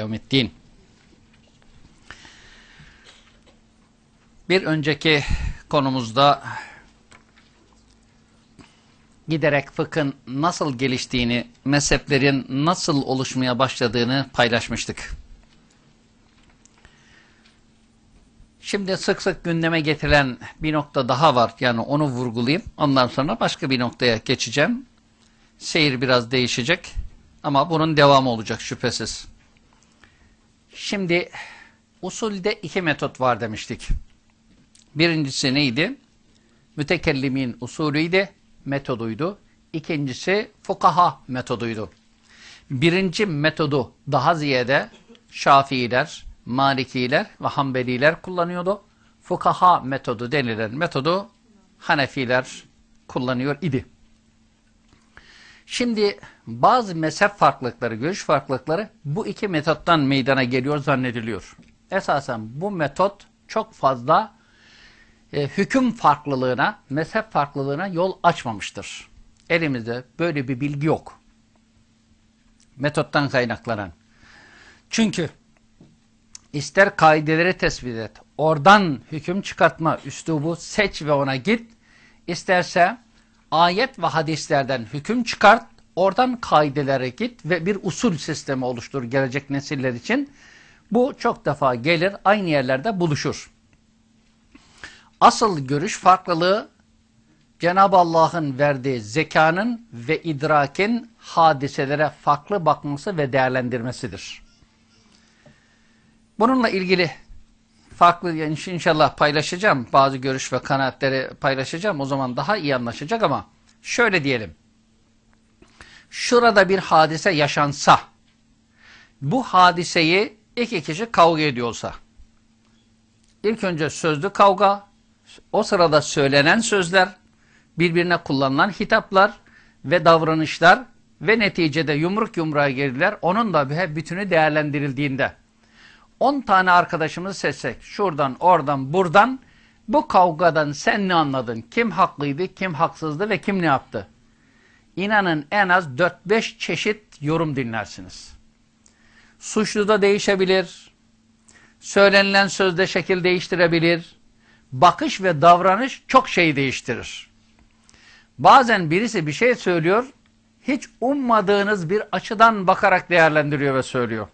Yevmiddin. Bir önceki konumuzda giderek fıkhın nasıl geliştiğini, mezheplerin nasıl oluşmaya başladığını paylaşmıştık. Şimdi sık sık gündeme getirilen bir nokta daha var. Yani onu vurgulayayım. Ondan sonra başka bir noktaya geçeceğim. Seyir biraz değişecek. Ama bunun devamı olacak şüphesiz. Şimdi usulde iki metot var demiştik. Birincisi neydi? Mütekellimin usulüydü, metoduydu. İkincisi fukaha metoduydu. Birinci metodu daha ziyade Şafiiler, Malikiler ve Hanbeliler kullanıyordu. Fukaha metodu denilen metodu Hanefiler kullanıyor idi. Şimdi bazı mezhep farklılıkları, görüş farklılıkları bu iki metottan meydana geliyor zannediliyor. Esasen bu metot çok fazla e, hüküm farklılığına, mezhep farklılığına yol açmamıştır. Elimizde böyle bir bilgi yok. Metottan kaynaklanan. Çünkü ister kaideleri tespit et, oradan hüküm çıkartma üslubu seç ve ona git, isterse ayet ve hadislerden hüküm çıkart, oradan kaidelere git ve bir usul sistemi oluştur gelecek nesiller için. Bu çok defa gelir, aynı yerlerde buluşur. Asıl görüş farklılığı Cenab-ı Allah'ın verdiği zekanın ve idrakin hadiselere farklı bakması ve değerlendirmesidir. Bununla ilgili farklı inşallah paylaşacağım. Bazı görüş ve kanaatleri paylaşacağım. O zaman daha iyi anlaşacak ama şöyle diyelim. Şurada bir hadise yaşansa, bu hadiseyi iki kişi kavga ediyorsa, ilk önce sözlü kavga, o sırada söylenen sözler, birbirine kullanılan hitaplar ve davranışlar ve neticede yumruk yumruğa girdiler. Onun da bütünü değerlendirildiğinde, 10 tane arkadaşımız seçsek, şuradan, oradan, buradan, bu kavgadan sen ne anladın? Kim haklıydı, kim haksızdı ve kim ne yaptı? İnanın en az 4-5 çeşit yorum dinlersiniz. Suçlu da değişebilir, söylenilen sözde şekil değiştirebilir, bakış ve davranış çok şey değiştirir. Bazen birisi bir şey söylüyor, hiç ummadığınız bir açıdan bakarak değerlendiriyor ve söylüyor.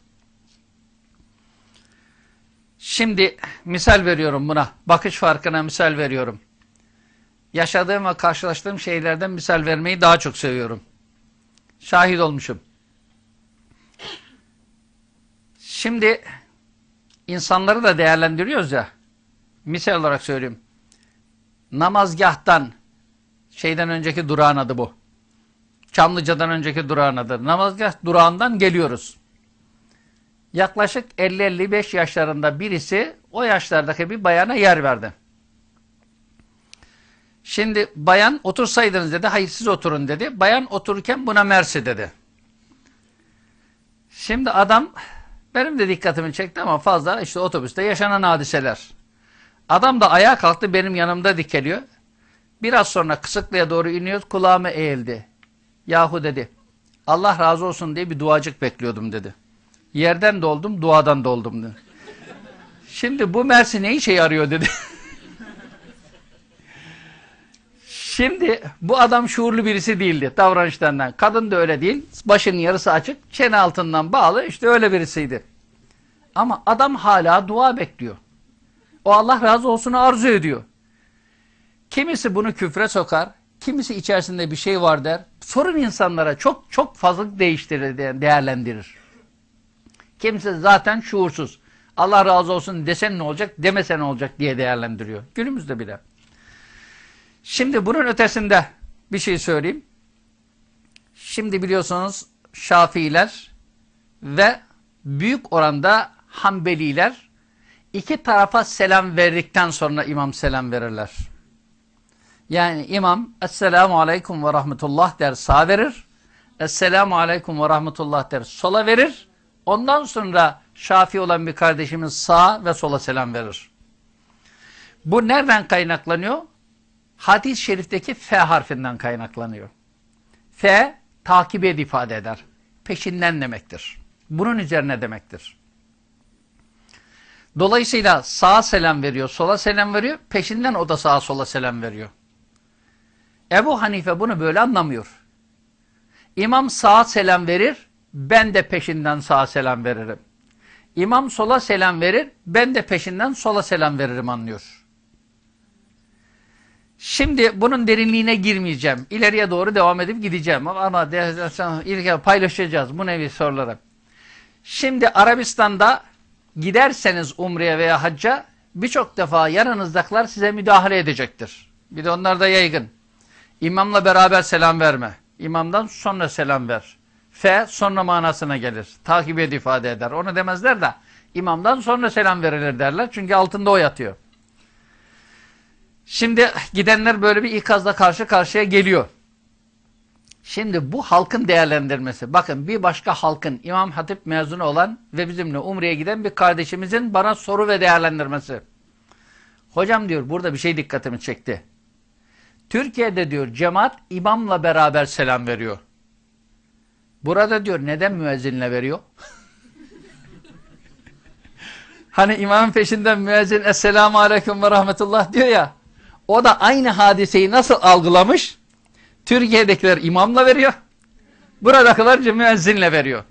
Şimdi misal veriyorum buna. Bakış farkına misal veriyorum. Yaşadığım ve karşılaştığım şeylerden misal vermeyi daha çok seviyorum. Şahit olmuşum. Şimdi insanları da değerlendiriyoruz ya. Misal olarak söyleyeyim. Namazgahtan şeyden önceki durağın adı bu. Çamlıca'dan önceki durağın adı. Namazgah durağından geliyoruz yaklaşık 50-55 yaşlarında birisi o yaşlardaki bir bayana yer verdi. Şimdi bayan otursaydınız dedi. Hayır siz oturun dedi. Bayan otururken buna mersi dedi. Şimdi adam benim de dikkatimi çekti ama fazla işte otobüste yaşanan hadiseler. Adam da ayağa kalktı benim yanımda dikeliyor. Biraz sonra kısıklığa doğru iniyoruz kulağıma eğildi. Yahu dedi Allah razı olsun diye bir duacık bekliyordum dedi. Yerden doldum, duadan doldum dedi. Şimdi bu Mersi ne işe yarıyor dedi. Şimdi bu adam şuurlu birisi değildi davranışlarından. Kadın da öyle değil. Başının yarısı açık, çene altından bağlı işte öyle birisiydi. Ama adam hala dua bekliyor. O Allah razı olsun arzu ediyor. Kimisi bunu küfre sokar, kimisi içerisinde bir şey var der. Sorun insanlara çok çok fazla değiştirir, değerlendirir. Kimse zaten şuursuz. Allah razı olsun desen ne olacak, demesen ne olacak diye değerlendiriyor. Günümüzde bile. Şimdi bunun ötesinde bir şey söyleyeyim. Şimdi biliyorsunuz Şafiiler ve büyük oranda Hanbeliler iki tarafa selam verdikten sonra imam selam verirler. Yani imam Esselamu Aleyküm ve Rahmetullah der sağ verir. Esselamu Aleyküm ve Rahmetullah der sola verir. Ondan sonra Şafi olan bir kardeşimiz sağa ve sola selam verir. Bu nereden kaynaklanıyor? Hadis-i şerifteki F harfinden kaynaklanıyor. F takip ed ifade eder. Peşinden demektir. Bunun üzerine demektir. Dolayısıyla sağa selam veriyor, sola selam veriyor, peşinden o da sağa sola selam veriyor. Ebu Hanife bunu böyle anlamıyor. İmam sağa selam verir, ben de peşinden sağa selam veririm. İmam sola selam verir, ben de peşinden sola selam veririm anlıyor. Şimdi bunun derinliğine girmeyeceğim. İleriye doğru devam edip gideceğim. Ama paylaşacağız bu nevi soruları. Şimdi Arabistan'da giderseniz Umre'ye veya Hacca birçok defa yanınızdakiler size müdahale edecektir. Bir de onlar da yaygın. İmamla beraber selam verme. İmamdan sonra selam ver. F sonra manasına gelir. Takip et ifade eder. Onu demezler de imamdan sonra selam verilir derler. Çünkü altında o yatıyor. Şimdi gidenler böyle bir ikazla karşı karşıya geliyor. Şimdi bu halkın değerlendirmesi. Bakın bir başka halkın İmam Hatip mezunu olan ve bizimle Umre'ye giden bir kardeşimizin bana soru ve değerlendirmesi. Hocam diyor burada bir şey dikkatimi çekti. Türkiye'de diyor cemaat imamla beraber selam veriyor. Burada diyor neden müezzinle veriyor? hani imamın peşinden müezzin Esselamu Aleyküm ve Rahmetullah diyor ya. O da aynı hadiseyi nasıl algılamış? Türkiye'dekiler imamla veriyor. Buradakiler müezzinle veriyor.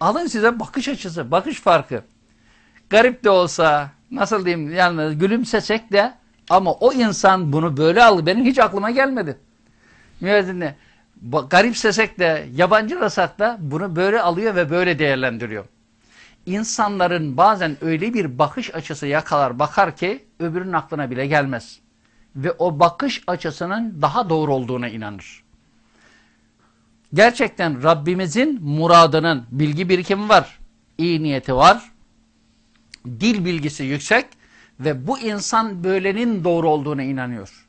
Alın size bakış açısı, bakış farkı. Garip de olsa, nasıl diyeyim yani gülümsesek de ama o insan bunu böyle aldı. Benim hiç aklıma gelmedi. Müezzinle. Garipsesek de, yabancılasak da bunu böyle alıyor ve böyle değerlendiriyor. İnsanların bazen öyle bir bakış açısı yakalar, bakar ki öbürünün aklına bile gelmez ve o bakış açısının daha doğru olduğuna inanır. Gerçekten Rabbimizin muradının bilgi birikimi var, iyi niyeti var, dil bilgisi yüksek ve bu insan böylenin doğru olduğuna inanıyor.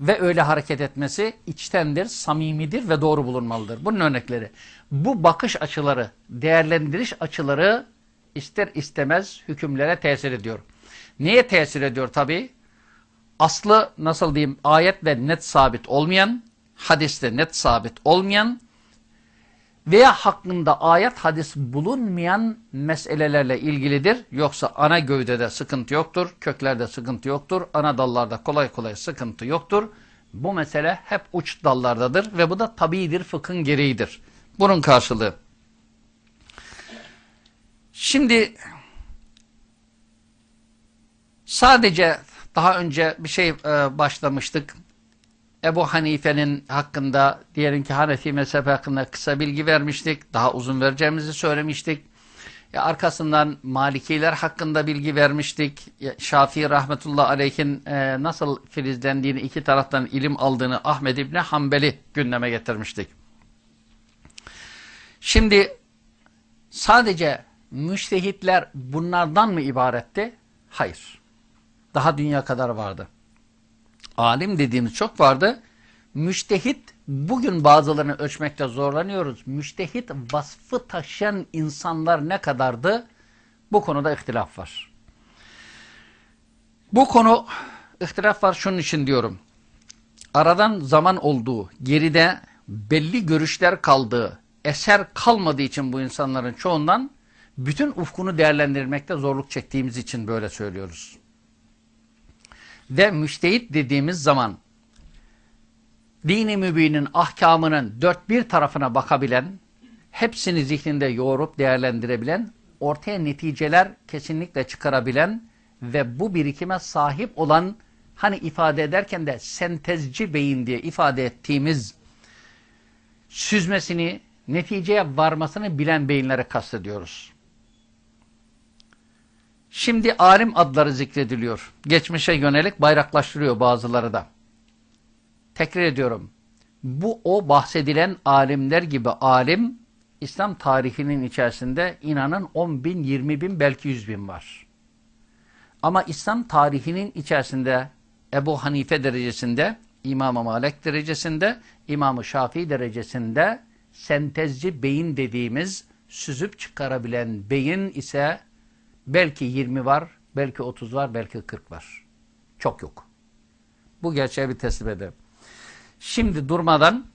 Ve öyle hareket etmesi içtendir, samimidir ve doğru bulunmalıdır. Bunun örnekleri. Bu bakış açıları, değerlendiriş açıları ister istemez hükümlere tesir ediyor. Neye tesir ediyor tabii? Aslı nasıl diyeyim ayetle net sabit olmayan, hadiste net sabit olmayan veya hakkında ayet hadis bulunmayan meselelerle ilgilidir. Yoksa ana gövdede sıkıntı yoktur, köklerde sıkıntı yoktur, ana dallarda kolay kolay sıkıntı yoktur. Bu mesele hep uç dallardadır ve bu da tabidir, fıkhın gereğidir. Bunun karşılığı. Şimdi sadece daha önce bir şey e, başlamıştık. Ebu Hanife'nin hakkında, diyelim ki Hanefi mezhebi hakkında kısa bilgi vermiştik. Daha uzun vereceğimizi söylemiştik. E, arkasından Malikiler hakkında bilgi vermiştik. Şafii rahmetullah aleyhin e, nasıl filizlendiğini, iki taraftan ilim aldığını Ahmed İbni Hanbeli gündeme getirmiştik. Şimdi sadece müştehitler bunlardan mı ibaretti? Hayır. Daha dünya kadar vardı. Alim dediğimiz çok vardı. Müştehit, bugün bazılarını ölçmekte zorlanıyoruz. Müştehit vasfı taşıyan insanlar ne kadardı? Bu konuda ihtilaf var. Bu konu ihtilaf var şunun için diyorum. Aradan zaman olduğu, geride belli görüşler kaldığı, eser kalmadığı için bu insanların çoğundan bütün ufkunu değerlendirmekte zorluk çektiğimiz için böyle söylüyoruz ve müştehit dediğimiz zaman dini mübinin ahkamının dört bir tarafına bakabilen, hepsini zihninde yoğurup değerlendirebilen, ortaya neticeler kesinlikle çıkarabilen ve bu birikime sahip olan, hani ifade ederken de sentezci beyin diye ifade ettiğimiz süzmesini, neticeye varmasını bilen beyinlere kastediyoruz. Şimdi alim adları zikrediliyor. Geçmişe yönelik bayraklaştırıyor bazıları da. Tekrar ediyorum. Bu o bahsedilen alimler gibi alim İslam tarihinin içerisinde inanın 10 bin, 20 bin, belki 100 bin var. Ama İslam tarihinin içerisinde Ebu Hanife derecesinde, İmam-ı Malek derecesinde, İmam-ı Şafii derecesinde sentezci beyin dediğimiz süzüp çıkarabilen beyin ise Belki 20 var, belki 30 var, belki 40 var. Çok yok. Bu gerçeği bir teslim edelim. Şimdi durmadan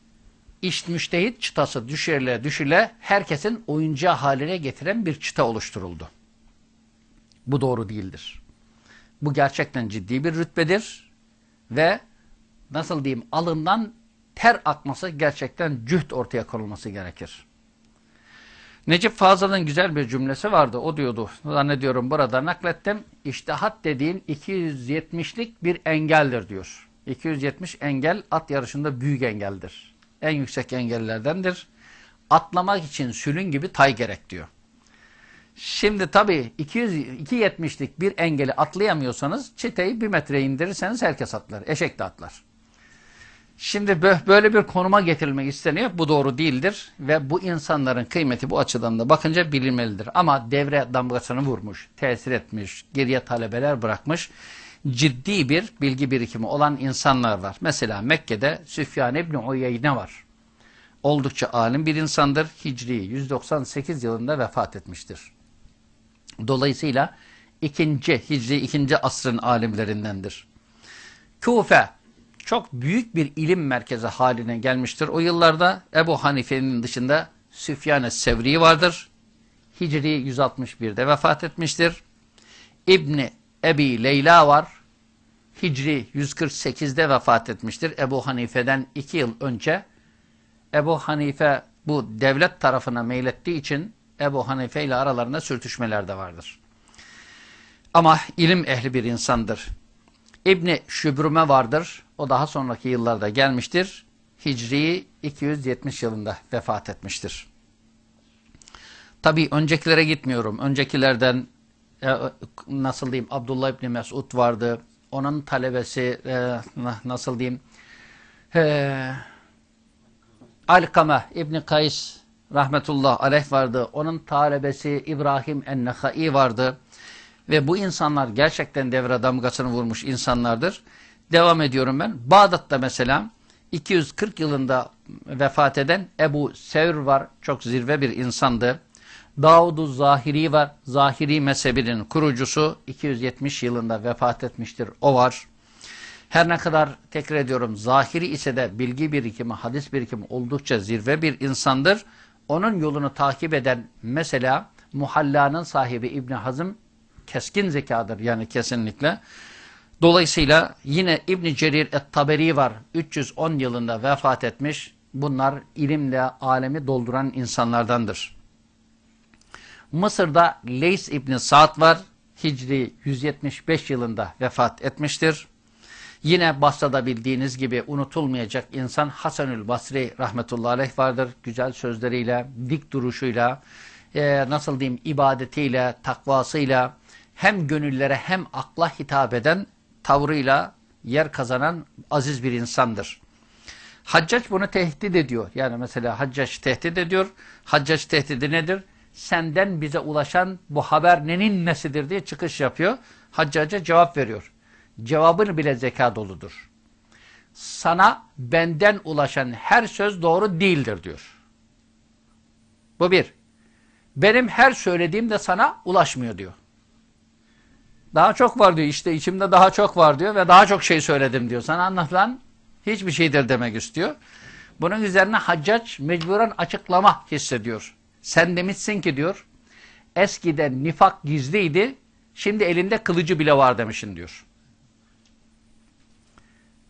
iş müştehit çıtası düşürüle düşüle herkesin oyuncağı haline getiren bir çıta oluşturuldu. Bu doğru değildir. Bu gerçekten ciddi bir rütbedir ve nasıl diyeyim alından ter akması gerçekten cüht ortaya konulması gerekir. Necip Fazıl'ın güzel bir cümlesi vardı. O diyordu, zannediyorum burada naklettim. İştihat dediğin 270'lik bir engeldir diyor. 270 engel at yarışında büyük engeldir. En yüksek engellerdendir. Atlamak için sülün gibi tay gerek diyor. Şimdi tabii 270'lik bir engeli atlayamıyorsanız çiteyi bir metre indirirseniz herkes atlar. Eşek de atlar. Şimdi böyle bir konuma getirilmek isteniyor. Bu doğru değildir ve bu insanların kıymeti bu açıdan da bakınca bilinmelidir. Ama devre damgasını vurmuş, tesir etmiş, geriye talebeler bırakmış ciddi bir bilgi birikimi olan insanlar var. Mesela Mekke'de Süfyan İbni Uyeyne var. Oldukça alim bir insandır. Hicri 198 yılında vefat etmiştir. Dolayısıyla ikinci Hicri ikinci asrın alimlerindendir. Kufe çok büyük bir ilim merkezi haline gelmiştir. O yıllarda Ebu Hanife'nin dışında Süfyan-ı Sevri vardır. Hicri 161'de vefat etmiştir. İbni Ebi Leyla var. Hicri 148'de vefat etmiştir. Ebu Hanife'den iki yıl önce Ebu Hanife bu devlet tarafına meylettiği için Ebu Hanife ile aralarında sürtüşmeler de vardır. Ama ilim ehli bir insandır. İbni Şübrüme vardır. O daha sonraki yıllarda gelmiştir. Hicri 270 yılında vefat etmiştir. Tabi öncekilere gitmiyorum. Öncekilerden e, nasıl diyeyim Abdullah İbni Mesud vardı. Onun talebesi e, nasıl diyeyim e, Alkame İbni Kays rahmetullah aleyh vardı. Onun talebesi İbrahim en-Nehai vardı. Ve bu insanlar gerçekten devre damgasını vurmuş insanlardır. Devam ediyorum ben. Bağdat'ta mesela 240 yılında vefat eden Ebu Sevr var. Çok zirve bir insandı. Davud-u Zahiri var. Zahiri mezhebinin kurucusu 270 yılında vefat etmiştir. O var. Her ne kadar tekrar ediyorum zahiri ise de bilgi birikimi, hadis birikimi oldukça zirve bir insandır. Onun yolunu takip eden mesela Muhalla'nın sahibi İbni Hazım keskin zekadır yani kesinlikle. Dolayısıyla yine İbn Cerir et-Taberi var. 310 yılında vefat etmiş. Bunlar ilimle alemi dolduran insanlardandır. Mısır'da Leys İbni Sa'd var. Hicri 175 yılında vefat etmiştir. Yine Basra'da bildiğiniz gibi unutulmayacak insan Hasanül Basri rahmetullahi aleyh vardır. Güzel sözleriyle, dik duruşuyla, e, nasıl diyeyim ibadetiyle, takvasıyla hem gönüllere hem akla hitap eden tavrıyla yer kazanan aziz bir insandır. Haccac bunu tehdit ediyor. Yani mesela Haccac tehdit ediyor. Haccac tehdidi nedir? Senden bize ulaşan bu haber nenin nesidir diye çıkış yapıyor. Haccac'a cevap veriyor. Cevabını bile zeka doludur. Sana benden ulaşan her söz doğru değildir diyor. Bu bir. Benim her söylediğim de sana ulaşmıyor diyor. Daha çok var diyor işte içimde daha çok var diyor ve daha çok şey söyledim diyor. Sana anlatılan hiçbir şeydir demek istiyor. Bunun üzerine haccac mecburen açıklama hissediyor. Sen demişsin ki diyor eskiden nifak gizliydi şimdi elinde kılıcı bile var demişin diyor.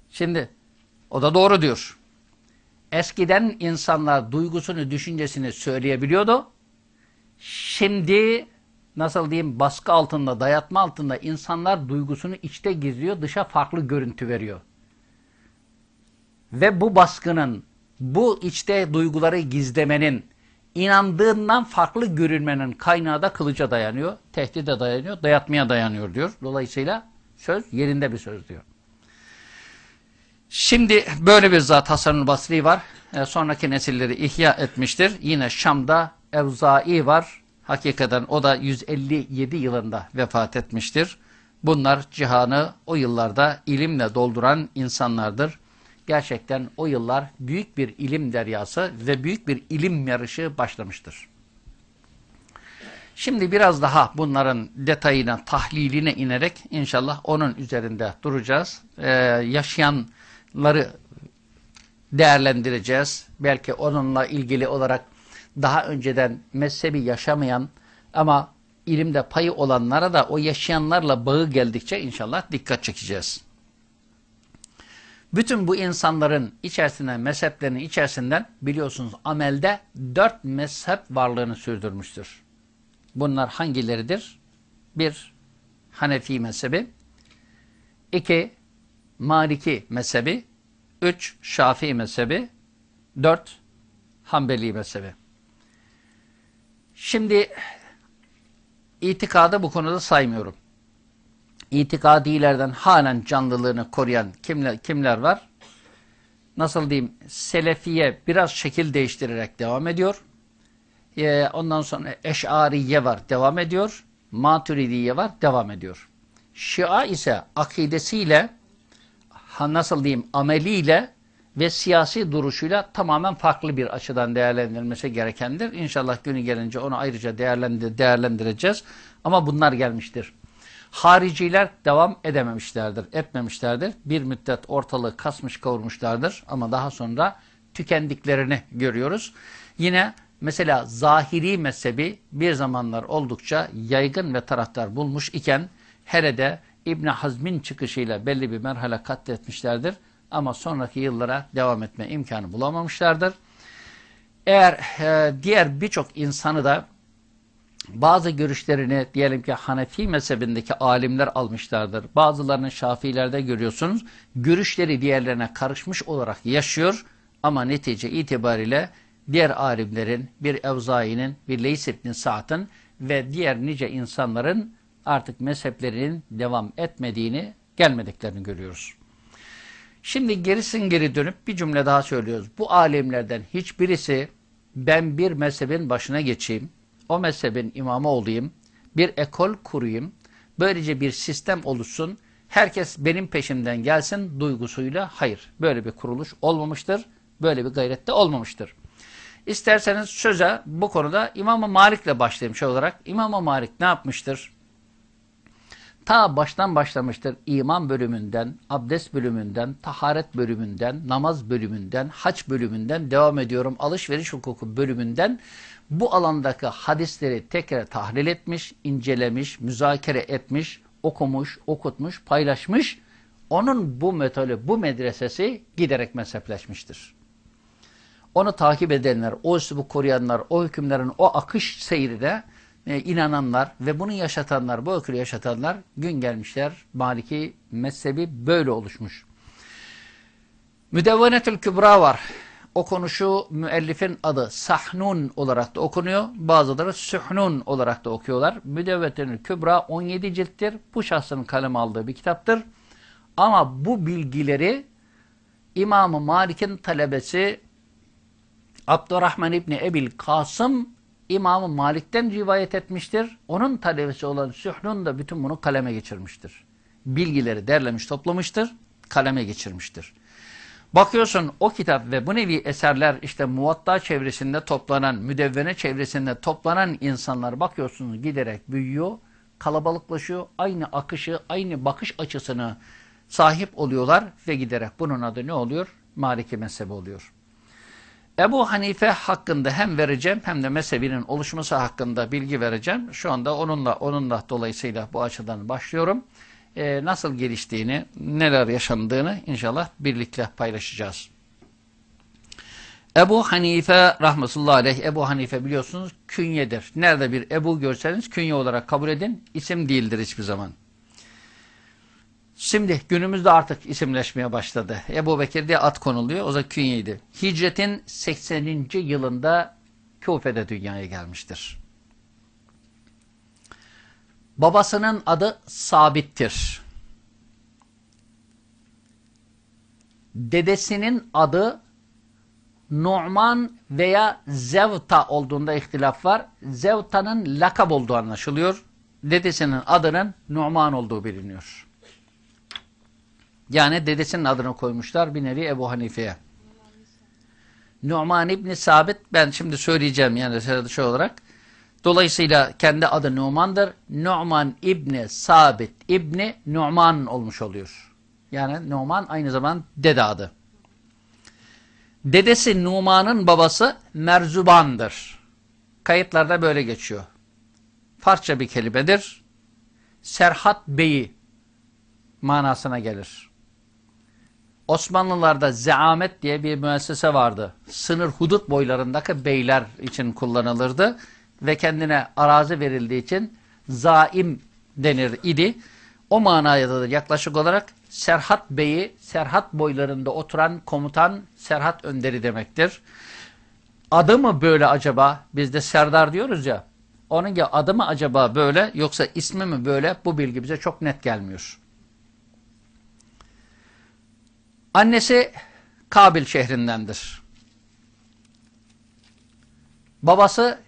Şimdi o da doğru diyor. Eskiden insanlar duygusunu, düşüncesini söyleyebiliyordu. Şimdi nasıl diyeyim baskı altında, dayatma altında insanlar duygusunu içte gizliyor, dışa farklı görüntü veriyor. Ve bu baskının, bu içte duyguları gizlemenin, inandığından farklı görünmenin kaynağı da kılıca dayanıyor, tehdide dayanıyor, dayatmaya dayanıyor diyor. Dolayısıyla söz yerinde bir söz diyor. Şimdi böyle bir zat Hasan-ı Basri var. E, sonraki nesilleri ihya etmiştir. Yine Şam'da Evzai var. Hakikaten o da 157 yılında vefat etmiştir. Bunlar cihanı o yıllarda ilimle dolduran insanlardır. Gerçekten o yıllar büyük bir ilim deryası ve büyük bir ilim yarışı başlamıştır. Şimdi biraz daha bunların detayına, tahliline inerek inşallah onun üzerinde duracağız. Ee, yaşayanları değerlendireceğiz. Belki onunla ilgili olarak daha önceden mezhebi yaşamayan ama ilimde payı olanlara da o yaşayanlarla bağı geldikçe inşallah dikkat çekeceğiz. Bütün bu insanların içerisinden, mezheplerinin içerisinden biliyorsunuz amelde dört mezhep varlığını sürdürmüştür. Bunlar hangileridir? Bir, Hanefi mezhebi. iki Maliki mezhebi. Üç, Şafii mezhebi. Dört, Hanbeli mezhebi. Şimdi itikadı bu konuda saymıyorum. İtikadilerden halen canlılığını koruyan kimler, kimler var? Nasıl diyeyim? Selefiye biraz şekil değiştirerek devam ediyor. Ee, ondan sonra Eş'ariye var, devam ediyor. Maturidiye var, devam ediyor. Şia ise akidesiyle, nasıl diyeyim, ameliyle ve siyasi duruşuyla tamamen farklı bir açıdan değerlendirilmesi gerekendir. İnşallah günü gelince onu ayrıca değerlendir değerlendireceğiz. Ama bunlar gelmiştir. Hariciler devam edememişlerdir, etmemişlerdir. Bir müddet ortalığı kasmış kavurmuşlardır ama daha sonra tükendiklerini görüyoruz. Yine mesela zahiri mezhebi bir zamanlar oldukça yaygın ve taraftar bulmuş iken hele de İbn Hazm'in çıkışıyla belli bir merhale katletmişlerdir. Ama sonraki yıllara devam etme imkanı bulamamışlardır. Eğer e, diğer birçok insanı da bazı görüşlerini diyelim ki Hanefi mezhebindeki alimler almışlardır. Bazılarını Şafiilerde görüyorsunuz. Görüşleri diğerlerine karışmış olarak yaşıyor ama netice itibariyle diğer alimlerin, bir Evzai'nin, bir Leys ibn Sa'd'ın ve diğer nice insanların artık mezheplerinin devam etmediğini, gelmediklerini görüyoruz. Şimdi gerisin geri dönüp bir cümle daha söylüyoruz. Bu alimlerden hiçbirisi ben bir mezhebin başına geçeyim, o mezhebin imamı olayım, bir ekol kurayım, böylece bir sistem oluşsun, herkes benim peşimden gelsin duygusuyla hayır. Böyle bir kuruluş olmamıştır, böyle bir gayrette olmamıştır. İsterseniz söze bu konuda İmam-ı Malik'le başlayayım şey olarak. İmam-ı Malik ne yapmıştır? Ta baştan başlamıştır iman bölümünden, abdest bölümünden, taharet bölümünden, namaz bölümünden, haç bölümünden devam ediyorum. Alışveriş hukuku bölümünden bu alandaki hadisleri tekrar tahlil etmiş, incelemiş, müzakere etmiş, okumuş, okutmuş, paylaşmış. Onun bu metodu, bu medresesi giderek mezhepleşmiştir. Onu takip edenler, o üslubu koruyanlar, o hükümlerin o akış seyri de e, inananlar ve bunu yaşatanlar, bu ökülü yaşatanlar gün gelmişler. Maliki mezhebi böyle oluşmuş. Müdevvenetül Kübra var. O konuşu müellifin adı Sahnun olarak da okunuyor. Bazıları Sühnun olarak da okuyorlar. Müdevvetül Kübra 17 cilttir. Bu şahsın kalem aldığı bir kitaptır. Ama bu bilgileri İmam-ı Malik'in talebesi Abdurrahman İbni Ebil Kasım İmam-ı Malik'ten rivayet etmiştir. Onun talebesi olan Sühnun da bütün bunu kaleme geçirmiştir. Bilgileri derlemiş toplamıştır, kaleme geçirmiştir. Bakıyorsun o kitap ve bu nevi eserler işte muvatta çevresinde toplanan, müdevvene çevresinde toplanan insanlar bakıyorsunuz giderek büyüyor, kalabalıklaşıyor, aynı akışı, aynı bakış açısını sahip oluyorlar ve giderek bunun adı ne oluyor? Maliki mezhebi oluyor. Ebu Hanife hakkında hem vereceğim hem de mezhebinin oluşması hakkında bilgi vereceğim. Şu anda onunla onunla dolayısıyla bu açıdan başlıyorum. Ee, nasıl geliştiğini, neler yaşandığını inşallah birlikte paylaşacağız. Ebu Hanife rahmetullahi aleyh, Ebu Hanife biliyorsunuz künyedir. Nerede bir Ebu görseniz künye olarak kabul edin, isim değildir hiçbir zaman. Şimdi günümüzde artık isimleşmeye başladı. Ebu Bekir diye at konuluyor. O da künyeydi. Hicretin 80. yılında Kufe'de dünyaya gelmiştir. Babasının adı Sabit'tir. Dedesinin adı Nu'man veya Zevta olduğunda ihtilaf var. Zevta'nın lakab olduğu anlaşılıyor. Dedesinin adının Nu'man olduğu biliniyor. Yani dedesinin adını koymuşlar bir nevi Ebu Hanife'ye. Numan İbni Sabit ben şimdi söyleyeceğim yani şey olarak. Dolayısıyla kendi adı Numan'dır. Numan İbni Sabit İbni Numan olmuş oluyor. Yani Numan aynı zaman dede adı. Dedesi Numan'ın babası Merzuban'dır. Kayıtlarda böyle geçiyor. Farsça bir kelimedir. Serhat Bey'i manasına gelir. Osmanlılarda zeamet diye bir müessese vardı. Sınır hudut boylarındaki beyler için kullanılırdı ve kendine arazi verildiği için zaim denir idi. O manaya da yaklaşık olarak Serhat Bey'i, Serhat boylarında oturan komutan Serhat Önderi demektir. Adı mı böyle acaba? Biz de Serdar diyoruz ya. Onun ya adı mı acaba böyle yoksa ismi mi böyle? Bu bilgi bize çok net gelmiyor. Annesi Kabil şehrindendir. Babası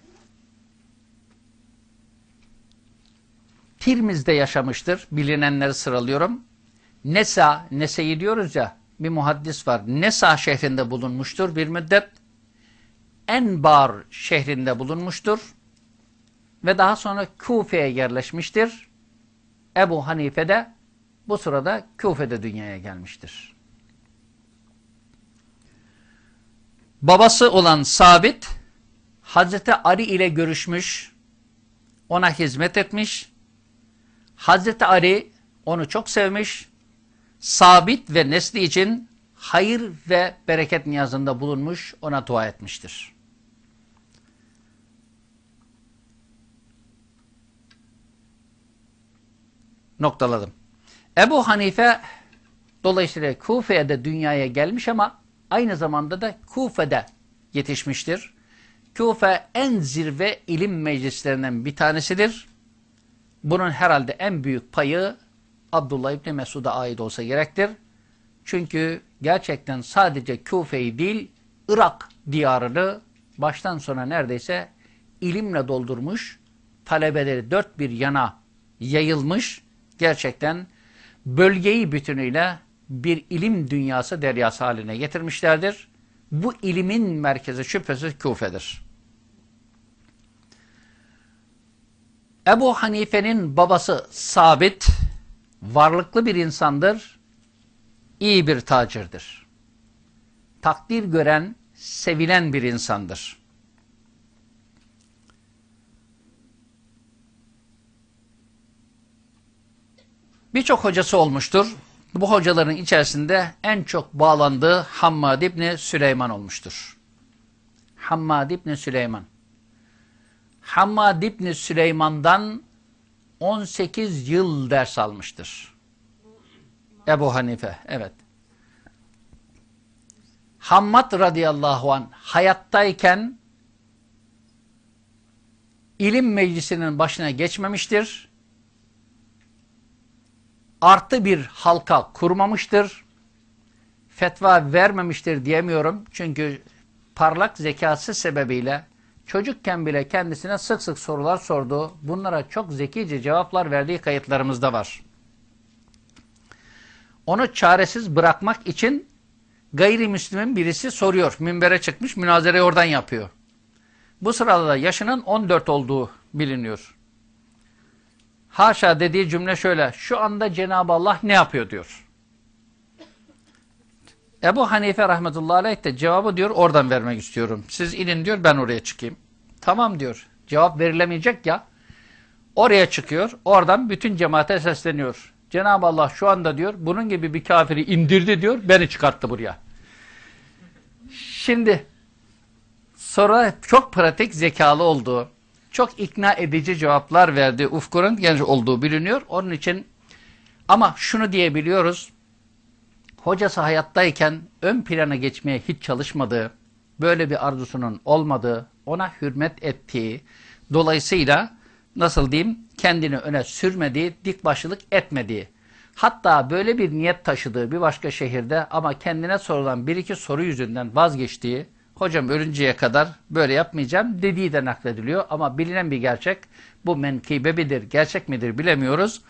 Tirmiz'de yaşamıştır. Bilinenleri sıralıyorum. Nesa, Nese'yi diyoruz ya, bir muhaddis var. Nesa şehrinde bulunmuştur bir müddet. Enbar şehrinde bulunmuştur. Ve daha sonra Kufe'ye yerleşmiştir. Ebu Hanife de bu sırada Kufe'de dünyaya gelmiştir. Babası olan Sabit, Hazreti Ali ile görüşmüş, ona hizmet etmiş. Hazreti Ali onu çok sevmiş. Sabit ve nesli için hayır ve bereket niyazında bulunmuş, ona dua etmiştir. Noktaladım. Ebu Hanife dolayısıyla Kufe'ye de dünyaya gelmiş ama aynı zamanda da Kufe'de yetişmiştir. Kufe en zirve ilim meclislerinden bir tanesidir. Bunun herhalde en büyük payı Abdullah İbni Mesud'a ait olsa gerektir. Çünkü gerçekten sadece Kufe'yi değil, Irak diyarını baştan sona neredeyse ilimle doldurmuş, talebeleri dört bir yana yayılmış, gerçekten bölgeyi bütünüyle bir ilim dünyası deryası haline getirmişlerdir. Bu ilimin merkezi şüphesiz Kufe'dir. Ebu Hanife'nin babası Sabit, varlıklı bir insandır, iyi bir tacirdir. Takdir gören, sevilen bir insandır. Birçok hocası olmuştur. Bu hocaların içerisinde en çok bağlandığı Hammad İbni Süleyman olmuştur. Hammad İbni Süleyman. Hammad İbni Süleyman'dan 18 yıl ders almıştır. Ebu Hanife, evet. Hammad radıyallahu an hayattayken ilim meclisinin başına geçmemiştir. Artı bir halka kurmamıştır. Fetva vermemiştir diyemiyorum. Çünkü parlak zekası sebebiyle çocukken bile kendisine sık sık sorular sordu. Bunlara çok zekice cevaplar verdiği kayıtlarımızda var. Onu çaresiz bırakmak için gayrimüslimin birisi soruyor. Minbere çıkmış, münazereyi oradan yapıyor. Bu sırada da yaşının 14 olduğu biliniyor. Haşa dediği cümle şöyle. Şu anda Cenab-ı Allah ne yapıyor diyor. Ebu Hanife rahmetullahi aleyh de cevabı diyor oradan vermek istiyorum. Siz inin diyor ben oraya çıkayım. Tamam diyor. Cevap verilemeyecek ya. Oraya çıkıyor. Oradan bütün cemaate sesleniyor. Cenab-ı Allah şu anda diyor bunun gibi bir kafiri indirdi diyor. Beni çıkarttı buraya. Şimdi sonra çok pratik zekalı olduğu, çok ikna edici cevaplar verdiği Ufkur'un genç olduğu biliniyor. Onun için ama şunu diyebiliyoruz hocası hayattayken ön plana geçmeye hiç çalışmadığı, böyle bir arzusunun olmadığı, ona hürmet ettiği, dolayısıyla nasıl diyeyim kendini öne sürmediği, dik başlılık etmediği, hatta böyle bir niyet taşıdığı bir başka şehirde ama kendine sorulan bir iki soru yüzünden vazgeçtiği, hocam ölünceye kadar böyle yapmayacağım dediği de naklediliyor ama bilinen bir gerçek, bu menkıbe midir, gerçek midir bilemiyoruz.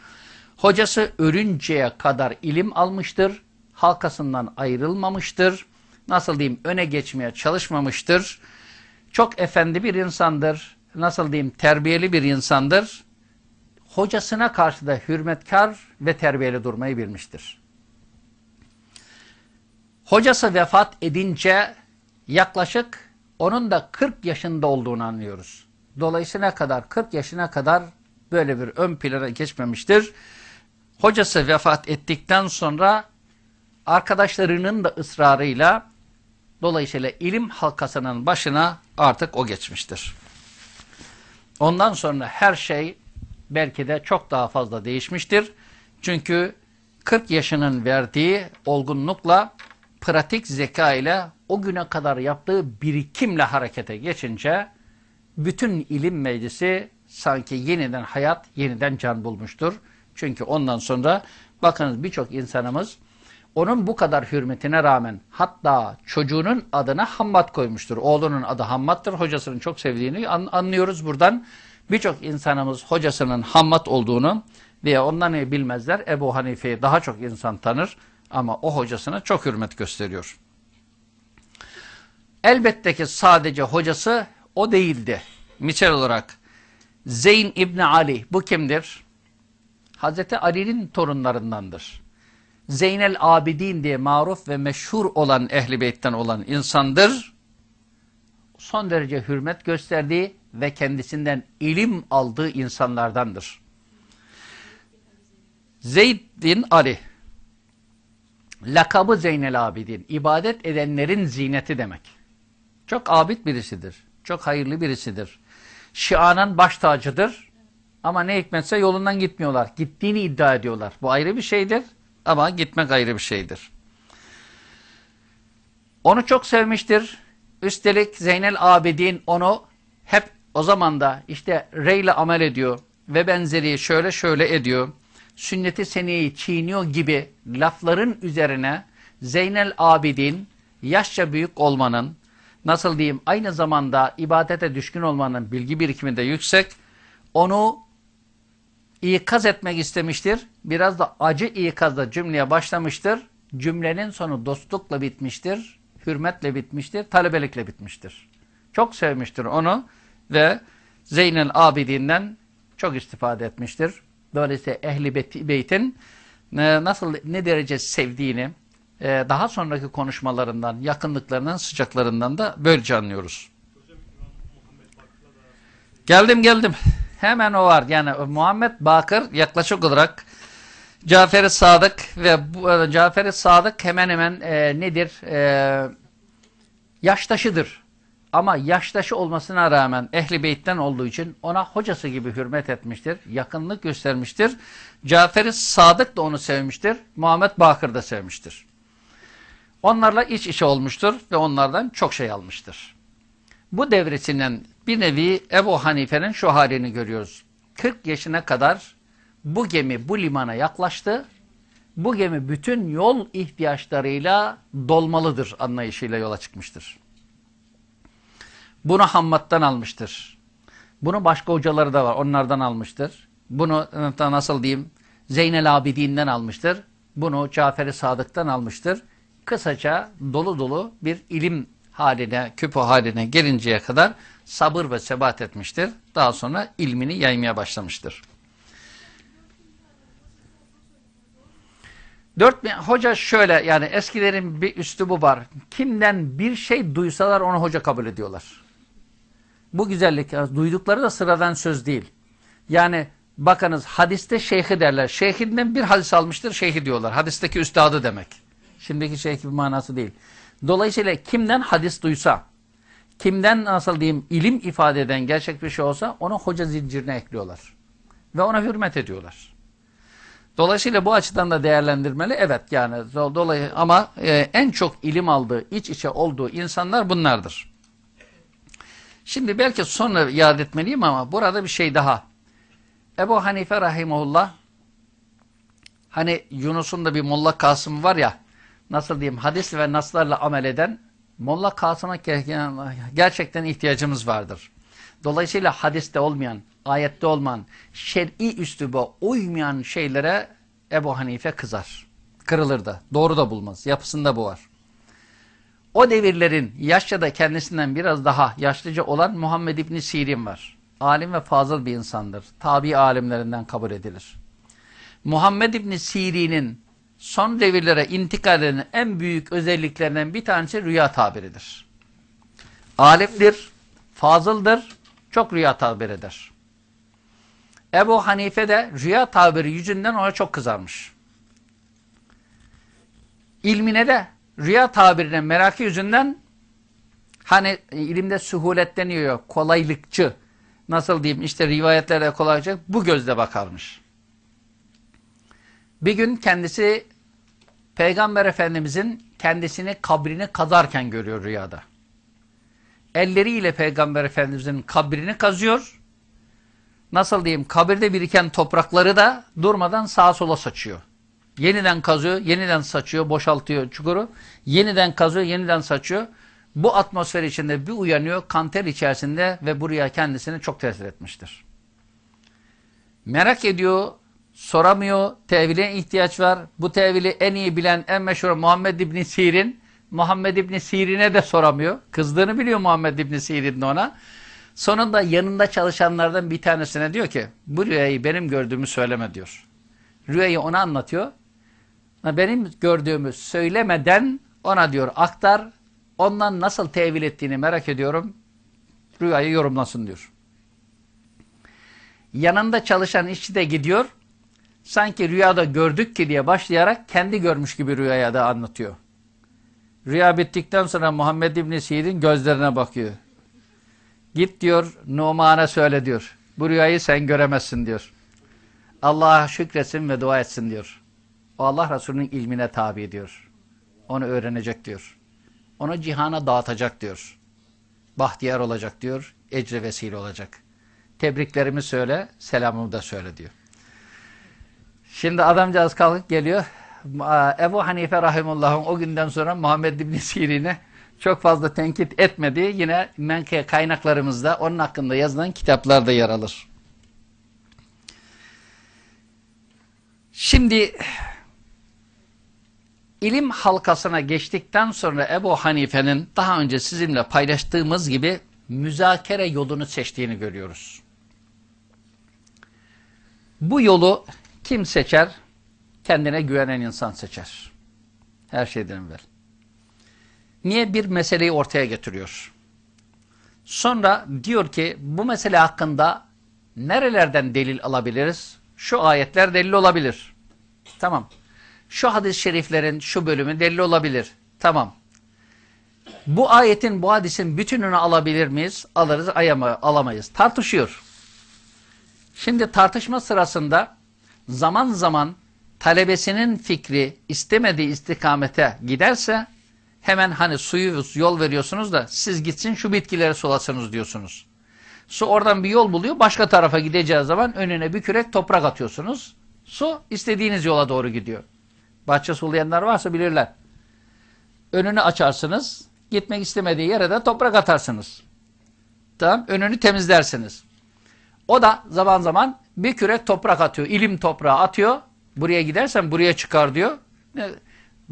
Hocası ölünceye kadar ilim almıştır, halkasından ayrılmamıştır. Nasıl diyeyim öne geçmeye çalışmamıştır. Çok efendi bir insandır. Nasıl diyeyim terbiyeli bir insandır. Hocasına karşı da hürmetkar ve terbiyeli durmayı bilmiştir. Hocası vefat edince yaklaşık onun da 40 yaşında olduğunu anlıyoruz. Dolayısıyla kadar 40 yaşına kadar böyle bir ön plana geçmemiştir. Hocası vefat ettikten sonra arkadaşlarının da ısrarıyla dolayısıyla ilim halkasının başına artık o geçmiştir. Ondan sonra her şey belki de çok daha fazla değişmiştir. Çünkü 40 yaşının verdiği olgunlukla pratik zeka ile o güne kadar yaptığı birikimle harekete geçince bütün ilim meclisi sanki yeniden hayat, yeniden can bulmuştur. Çünkü ondan sonra bakınız birçok insanımız onun bu kadar hürmetine rağmen hatta çocuğunun adına Hammad koymuştur. Oğlunun adı Hammad'dır. Hocasının çok sevdiğini anlıyoruz buradan. Birçok insanımız hocasının Hammad olduğunu veya ondan ne bilmezler. Ebu Hanife'yi daha çok insan tanır ama o hocasına çok hürmet gösteriyor. Elbette ki sadece hocası o değildi. Misal olarak Zeyn İbni Ali bu kimdir? Hazreti Ali'nin torunlarındandır. Zeynel Abidin diye maruf ve meşhur olan Ehli Beyt'ten olan insandır. Son derece hürmet gösterdiği ve kendisinden ilim aldığı insanlardandır. Zeyd bin Ali lakabı Zeynel Abidin, ibadet edenlerin zineti demek. Çok abid birisidir. Çok hayırlı birisidir. Şia'nın baş tacıdır. Ama ne hikmetse yolundan gitmiyorlar. Gittiğini iddia ediyorlar. Bu ayrı bir şeydir. Ama gitmek ayrı bir şeydir. Onu çok sevmiştir. Üstelik Zeynel Abidin onu hep o zaman da işte reyle amel ediyor ve benzeri şöyle şöyle ediyor. Sünneti seniyeyi çiğniyor gibi lafların üzerine Zeynel Abidin yaşça büyük olmanın, nasıl diyeyim aynı zamanda ibadete düşkün olmanın bilgi birikiminde yüksek, onu ikaz etmek istemiştir. Biraz da acı ikazla cümleye başlamıştır. Cümlenin sonu dostlukla bitmiştir, hürmetle bitmiştir, talebelikle bitmiştir. Çok sevmiştir onu ve Zeynel Abidin'den çok istifade etmiştir. Dolayısıyla Ehli Beyt'in e, nasıl ne derece sevdiğini e, daha sonraki konuşmalarından, yakınlıklarından, sıcaklarından da böylece anlıyoruz. Geldim geldim. Hemen o var. Yani Muhammed Bakır yaklaşık olarak Cafer-i Sadık ve bu e, Cafer-i Sadık hemen hemen e, nedir? E, yaştaşıdır. Ama yaştaşı olmasına rağmen Ehli Beyt'ten olduğu için ona hocası gibi hürmet etmiştir. Yakınlık göstermiştir. Cafer-i Sadık da onu sevmiştir. Muhammed Bakır da sevmiştir. Onlarla iç içe olmuştur ve onlardan çok şey almıştır. Bu devresinden bir nevi Ebu Hanife'nin şu halini görüyoruz. 40 yaşına kadar bu gemi bu limana yaklaştı. Bu gemi bütün yol ihtiyaçlarıyla dolmalıdır anlayışıyla yola çıkmıştır. Bunu Hammad'dan almıştır. Bunu başka hocaları da var. Onlardan almıştır. Bunu nasıl diyeyim Zeynel Abidin'den almıştır. Bunu Cafer-i Sadık'tan almıştır. Kısaca dolu dolu bir ilim haline, küpü haline gelinceye kadar sabır ve sebat etmiştir. Daha sonra ilmini yaymaya başlamıştır. Dört hoca şöyle yani eskilerin bir üslubu var. Kimden bir şey duysalar onu hoca kabul ediyorlar. Bu güzellik duydukları da sıradan söz değil. Yani bakınız hadiste şeyhi derler. Şeyhinden bir hadis almıştır şeyhi diyorlar. Hadisteki üstadı demek. Şimdiki şeyh bir manası değil. Dolayısıyla kimden hadis duysa, kimden nasıl diyeyim ilim ifade eden gerçek bir şey olsa onu hoca zincirine ekliyorlar. Ve ona hürmet ediyorlar. Dolayısıyla bu açıdan da değerlendirmeli. Evet yani dolayı ama e, en çok ilim aldığı, iç içe olduğu insanlar bunlardır. Şimdi belki sonra yad etmeliyim ama burada bir şey daha. Ebu Hanife Rahimullah hani Yunus'un da bir Molla Kasım var ya nasıl diyeyim hadis ve naslarla amel eden Molla Kasım'a gerçekten ihtiyacımız vardır. Dolayısıyla hadiste olmayan, ayette olmayan, şer'i üsluba uymayan şeylere Ebu Hanife kızar. Kırılır da. Doğru da bulmaz. Yapısında bu var. O devirlerin yaşça da kendisinden biraz daha yaşlıca olan Muhammed İbni Sirin var. Alim ve fazıl bir insandır. Tabi alimlerinden kabul edilir. Muhammed İbni Sirin'in son devirlere intikal eden en büyük özelliklerinden bir tanesi rüya tabiridir. alimdir, fazıldır, çok rüya tabir eder. Ebu Hanife de rüya tabiri yüzünden ona çok kızarmış. İlmine de rüya tabirine merakı yüzünden hani ilimde sühulet deniyor, kolaylıkçı. Nasıl diyeyim işte rivayetlerde kolaylıkçı bu gözle bakarmış. Bir gün kendisi Peygamber Efendimizin kendisini kabrini kazarken görüyor rüyada. Elleriyle Peygamber Efendimizin kabrini kazıyor. Nasıl diyeyim kabirde biriken toprakları da durmadan sağa sola saçıyor. Yeniden kazıyor, yeniden saçıyor, boşaltıyor çukuru. Yeniden kazıyor, yeniden saçıyor. Bu atmosfer içinde bir uyanıyor, kanter içerisinde ve buraya kendisini çok tesir etmiştir. Merak ediyor, soramıyor, tevile ihtiyaç var. Bu tevili en iyi bilen, en meşhur Muhammed İbni Sirin. Muhammed İbni Sirin'e de soramıyor. Kızdığını biliyor Muhammed İbni Sirin ona. Sonunda yanında çalışanlardan bir tanesine diyor ki, bu rüyayı benim gördüğümü söyleme diyor. Rüyayı ona anlatıyor. Benim gördüğümü söylemeden ona diyor aktar, ondan nasıl tevil ettiğini merak ediyorum. Rüyayı yorumlasın diyor. Yanında çalışan işçi de gidiyor. Sanki rüyada gördük ki diye başlayarak kendi görmüş gibi rüyaya da anlatıyor. Rüya bittikten sonra Muhammed İbni Sirin gözlerine bakıyor. Git diyor Numan'a söyle diyor. Bu rüyayı sen göremezsin diyor. Allah'a şükretsin ve dua etsin diyor. O Allah Resulü'nün ilmine tabi diyor. Onu öğrenecek diyor. Onu cihana dağıtacak diyor. Bahtiyar olacak diyor. Ecre vesile olacak. Tebriklerimi söyle, selamımı da söyle diyor. Şimdi adamcağız kalkıp geliyor. Ebu Hanife Rahimullah'ın o günden sonra Muhammed İbni Sirin'e çok fazla tenkit etmediği yine menke kaynaklarımızda onun hakkında yazılan kitaplarda yer alır. Şimdi ilim halkasına geçtikten sonra Ebu Hanife'nin daha önce sizinle paylaştığımız gibi müzakere yolunu seçtiğini görüyoruz. Bu yolu kim seçer? Kendine güvenen insan seçer. Her şeyden evvel. Niye bir meseleyi ortaya getiriyor? Sonra diyor ki bu mesele hakkında nerelerden delil alabiliriz? Şu ayetler delil olabilir. Tamam. Şu hadis-i şeriflerin şu bölümü delil olabilir. Tamam. Bu ayetin, bu hadisin bütününü alabilir miyiz? Alırız, alamayız. Tartışıyor. Şimdi tartışma sırasında zaman zaman talebesinin fikri istemediği istikamete giderse hemen hani suyu yol veriyorsunuz da siz gitsin şu bitkileri sulasınız diyorsunuz. Su oradan bir yol buluyor başka tarafa gideceği zaman önüne bir kürek toprak atıyorsunuz. Su istediğiniz yola doğru gidiyor. Bahçe sulayanlar varsa bilirler. Önünü açarsınız. Gitmek istemediği yere de toprak atarsınız. Tamam, önünü temizlersiniz. O da zaman zaman bir kürek toprak atıyor. İlim toprağı atıyor. Buraya gidersen buraya çıkar diyor.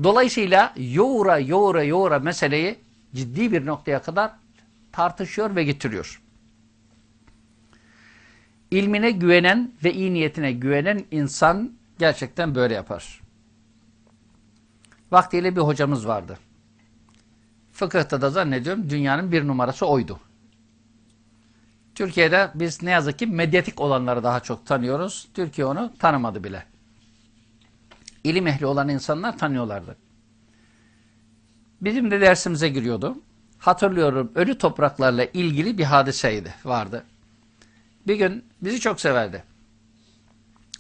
Dolayısıyla yoğura yoğura yoğura meseleyi ciddi bir noktaya kadar tartışıyor ve getiriyor. İlmine güvenen ve iyi niyetine güvenen insan gerçekten böyle yapar. Vaktiyle bir hocamız vardı. Fıkıhta da zannediyorum dünyanın bir numarası oydu. Türkiye'de biz ne yazık ki medyatik olanları daha çok tanıyoruz. Türkiye onu tanımadı bile. İlim ehli olan insanlar tanıyorlardı. Bizim de dersimize giriyordu. Hatırlıyorum ölü topraklarla ilgili bir hadiseydi, vardı. Bir gün bizi çok severdi.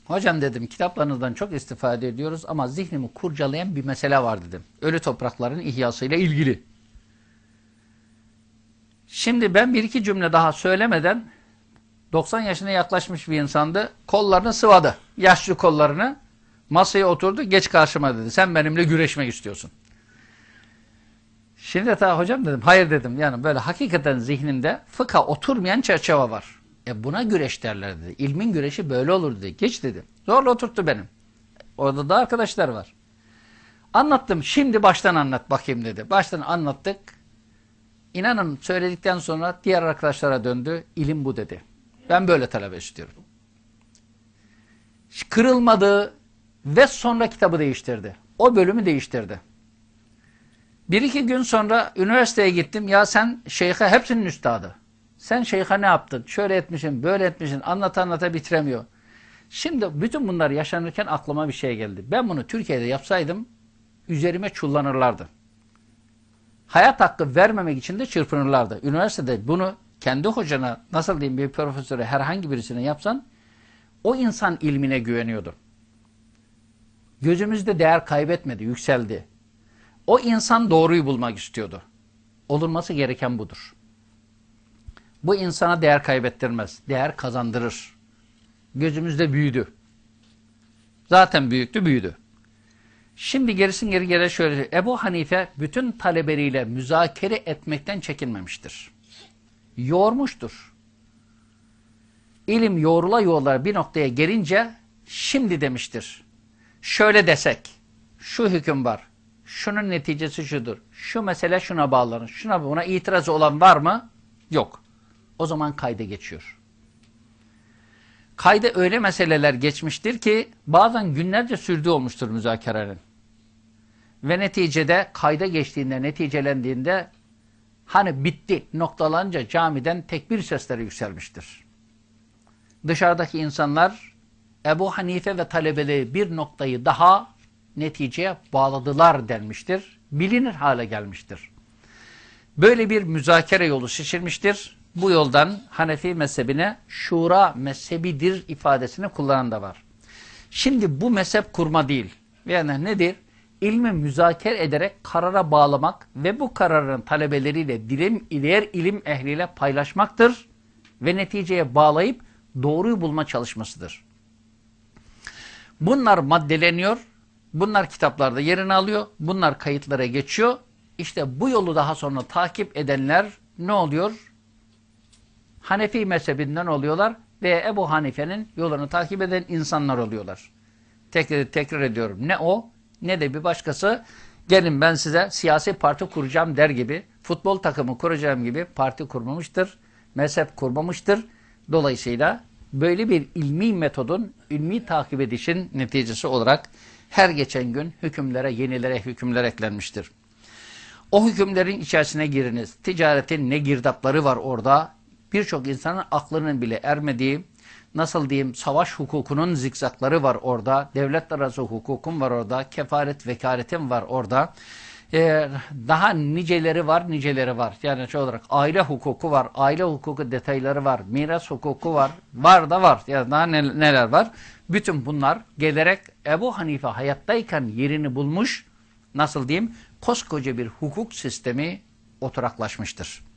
Hocam dedim kitaplarınızdan çok istifade ediyoruz ama zihnimi kurcalayan bir mesele var dedim. Ölü toprakların ihyasıyla ilgili. Şimdi ben bir iki cümle daha söylemeden 90 yaşına yaklaşmış bir insandı. Kollarını sıvadı. Yaşlı kollarını masaya oturdu. Geç karşıma dedi. Sen benimle güreşmek istiyorsun. Şimdi ta hocam dedim. Hayır dedim. Yani böyle hakikaten zihninde fıkha oturmayan çerçeve var. E buna güreş derler dedi. İlmin güreşi böyle olur dedi. Geç dedi. Zorla oturttu benim. Orada da arkadaşlar var. Anlattım. Şimdi baştan anlat bakayım dedi. Baştan anlattık. İnanın söyledikten sonra diğer arkadaşlara döndü. İlim bu dedi. Ben böyle talebe istiyorum. Kırılmadı ve sonra kitabı değiştirdi. O bölümü değiştirdi. Bir iki gün sonra üniversiteye gittim. Ya sen şeyhe hepsinin üstadı. Sen şeyhe ne yaptın? Şöyle etmişsin, böyle etmişsin. Anlata anlata bitiremiyor. Şimdi bütün bunlar yaşanırken aklıma bir şey geldi. Ben bunu Türkiye'de yapsaydım üzerime çullanırlardı. Hayat hakkı vermemek için de çırpınırlardı. Üniversitede bunu kendi hocana, nasıl diyeyim bir profesöre, herhangi birisine yapsan o insan ilmine güveniyordu. Gözümüzde değer kaybetmedi, yükseldi. O insan doğruyu bulmak istiyordu. Olunması gereken budur. Bu insana değer kaybettirmez, değer kazandırır. Gözümüzde büyüdü. Zaten büyüktü, büyüdü. Şimdi gerisin geri geri şöyle. Ebu Hanife bütün talebeleriyle müzakere etmekten çekinmemiştir. Yoğurmuştur. İlim yoğrula yoğrula bir noktaya gelince şimdi demiştir. Şöyle desek, şu hüküm var, şunun neticesi şudur, şu mesele şuna bağlanır, şuna buna itiraz olan var mı? Yok. O zaman kayda geçiyor. Kayda öyle meseleler geçmiştir ki bazen günlerce sürdüğü olmuştur müzakerenin. Ve neticede kayda geçtiğinde, neticelendiğinde hani bitti noktalanınca camiden tekbir sesleri yükselmiştir. Dışarıdaki insanlar Ebu Hanife ve talebeleri bir noktayı daha neticeye bağladılar denmiştir. Bilinir hale gelmiştir. Böyle bir müzakere yolu şişirmiştir. Bu yoldan Hanefi mezhebine şura mezhebidir ifadesini kullanan da var. Şimdi bu mezhep kurma değil. Yani nedir? İlmi müzakere ederek karara bağlamak ve bu kararın talebeleriyle dilim, diğer ilim ehliyle paylaşmaktır ve neticeye bağlayıp doğruyu bulma çalışmasıdır. Bunlar maddeleniyor, bunlar kitaplarda yerini alıyor, bunlar kayıtlara geçiyor. İşte bu yolu daha sonra takip edenler ne oluyor? Hanefi mezhebinden oluyorlar ve Ebu Hanife'nin yolunu takip eden insanlar oluyorlar. Tekrar, tekrar ediyorum. Ne o ne de bir başkası gelin ben size siyasi parti kuracağım der gibi, futbol takımı kuracağım gibi parti kurmamıştır, mezhep kurmamıştır. Dolayısıyla böyle bir ilmi metodun, ilmi takip edişin neticesi olarak her geçen gün hükümlere, yenilere hükümler eklenmiştir. O hükümlerin içerisine giriniz. Ticaretin ne girdapları var orada, birçok insanın aklının bile ermediği, nasıl diyeyim savaş hukukunun zikzakları var orada, devlet arası hukukun var orada, kefaret vekaletin var orada. Ee, daha niceleri var, niceleri var. Yani şey olarak aile hukuku var, aile hukuku detayları var, miras hukuku var, var da var. Yani daha neler var. Bütün bunlar gelerek Ebu Hanife hayattayken yerini bulmuş, nasıl diyeyim, koskoca bir hukuk sistemi oturaklaşmıştır.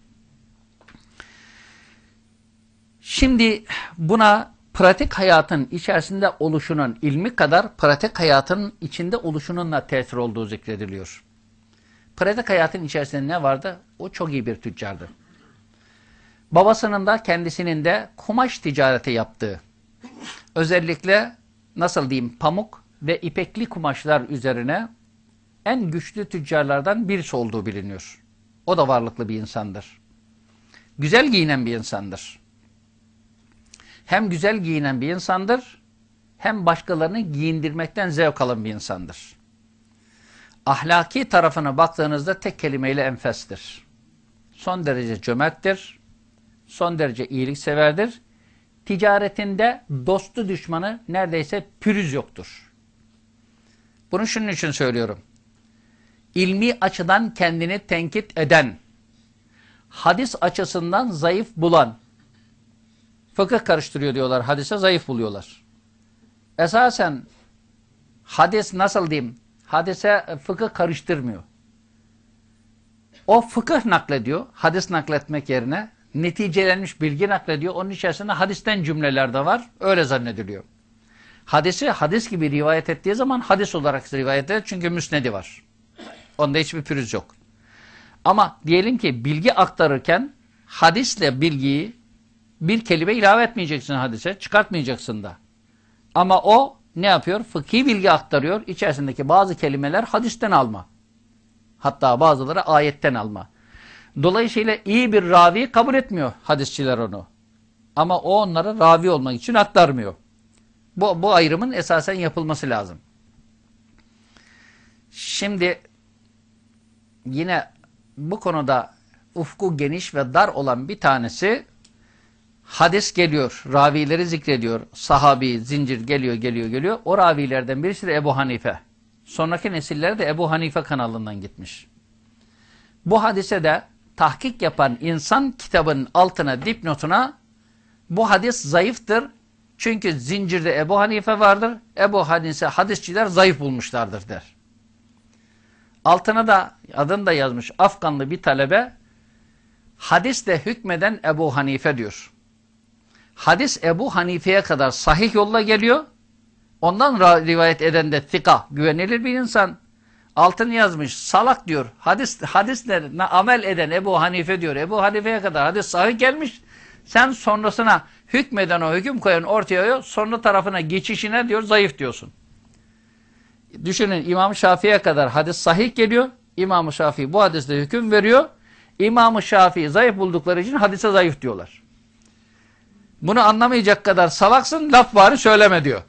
Şimdi buna pratik hayatın içerisinde oluşunun ilmi kadar pratik hayatın içinde oluşununla tesir olduğu zikrediliyor. Pratik hayatın içerisinde ne vardı? O çok iyi bir tüccardı. Babasının da kendisinin de kumaş ticareti yaptığı, özellikle nasıl diyeyim pamuk ve ipekli kumaşlar üzerine en güçlü tüccarlardan birisi olduğu biliniyor. O da varlıklı bir insandır. Güzel giyinen bir insandır hem güzel giyinen bir insandır, hem başkalarını giyindirmekten zevk alan bir insandır. Ahlaki tarafına baktığınızda tek kelimeyle enfestir. Son derece cömerttir, son derece iyilikseverdir. Ticaretinde dostu düşmanı neredeyse pürüz yoktur. Bunu şunun için söylüyorum. İlmi açıdan kendini tenkit eden, hadis açısından zayıf bulan, fıkıh karıştırıyor diyorlar. Hadise zayıf buluyorlar. Esasen hadis nasıl diyeyim? Hadise fıkıh karıştırmıyor. O fıkıh naklediyor. Hadis nakletmek yerine neticelenmiş bilgi naklediyor. Onun içerisinde hadisten cümleler de var. Öyle zannediliyor. Hadisi hadis gibi rivayet ettiği zaman hadis olarak rivayet eder. Çünkü müsnedi var. Onda hiçbir pürüz yok. Ama diyelim ki bilgi aktarırken hadisle bilgiyi bir kelime ilave etmeyeceksin hadise, çıkartmayacaksın da. Ama o ne yapıyor? Fıkhi bilgi aktarıyor. İçerisindeki bazı kelimeler hadisten alma. Hatta bazıları ayetten alma. Dolayısıyla iyi bir ravi kabul etmiyor hadisçiler onu. Ama o onlara ravi olmak için aktarmıyor. Bu, bu ayrımın esasen yapılması lazım. Şimdi yine bu konuda ufku geniş ve dar olan bir tanesi hadis geliyor, ravileri zikrediyor. Sahabi, zincir geliyor, geliyor, geliyor. O ravilerden birisi de Ebu Hanife. Sonraki nesiller de Ebu Hanife kanalından gitmiş. Bu hadise de tahkik yapan insan kitabın altına, dipnotuna bu hadis zayıftır. Çünkü zincirde Ebu Hanife vardır. Ebu Hanife hadisçiler zayıf bulmuşlardır der. Altına da adını da yazmış Afganlı bir talebe hadisle hükmeden Ebu Hanife diyor. Hadis Ebu Hanife'ye kadar sahih yolla geliyor. Ondan rivayet eden de thika, güvenilir bir insan. Altını yazmış, salak diyor. Hadis hadislerine amel eden Ebu Hanife diyor. Ebu Hanife'ye kadar hadis sahih gelmiş. Sen sonrasına hükmeden o hüküm koyan ortaya sonra tarafına geçişine diyor zayıf diyorsun. Düşünün İmam Şafii'ye kadar hadis sahih geliyor. İmam Şafii bu hadiste hüküm veriyor. İmam Şafii zayıf buldukları için hadise zayıf diyorlar. Bunu anlamayacak kadar salaksın laf bari söyleme diyor.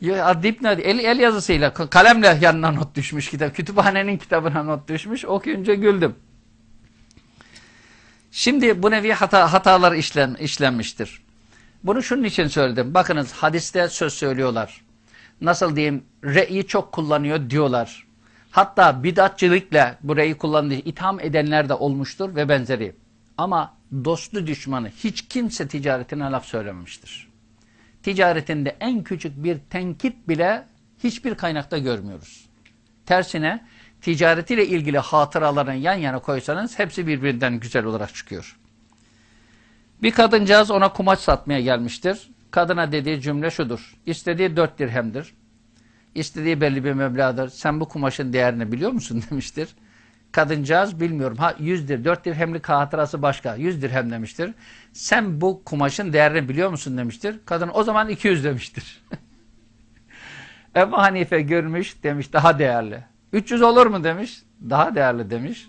Ya, dipnot, el, el yazısıyla kalemle yanına not düşmüş kitap. Kütüphanenin kitabına not düşmüş. Okuyunca güldüm. Şimdi bu nevi hata, hatalar işlen, işlenmiştir. Bunu şunun için söyledim. Bakınız hadiste söz söylüyorlar. Nasıl diyeyim re'yi çok kullanıyor diyorlar. Hatta bidatçılıkla bu re'yi kullandığı itham edenler de olmuştur ve benzeri. Ama dostu düşmanı hiç kimse ticaretine laf söylememiştir. Ticaretinde en küçük bir tenkit bile hiçbir kaynakta görmüyoruz. Tersine ticaretiyle ilgili hatıralarını yan yana koysanız hepsi birbirinden güzel olarak çıkıyor. Bir kadıncağız ona kumaş satmaya gelmiştir. Kadına dediği cümle şudur. İstediği dört dirhemdir. İstediği belli bir meblağdır. Sen bu kumaşın değerini biliyor musun demiştir. Kadıncağız bilmiyorum. Ha yüzdür. Dört dirhemlik hatırası başka. Yüz dirhem demiştir. Sen bu kumaşın değerini biliyor musun demiştir. Kadın o zaman iki yüz demiştir. Ebu Hanife görmüş demiş daha değerli. 300 olur mu demiş. Daha değerli demiş.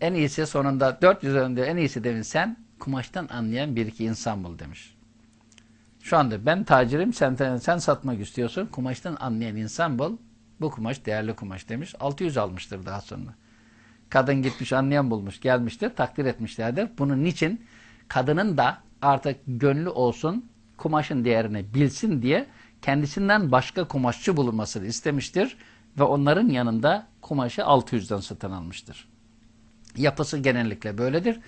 En iyisi sonunda 400 önünde en iyisi demiş sen kumaştan anlayan bir iki insan bul demiş. Şu anda ben tacirim sen, sen satmak istiyorsun. Kumaştan anlayan insan bul. Bu kumaş değerli kumaş demiş. 600 almıştır daha sonra. Kadın gitmiş anlayan bulmuş gelmiştir. Takdir etmişlerdir. Bunun niçin? Kadının da artık gönlü olsun kumaşın değerini bilsin diye kendisinden başka kumaşçı bulunmasını istemiştir. Ve onların yanında kumaşı 600'den satın almıştır. Yapısı genellikle böyledir.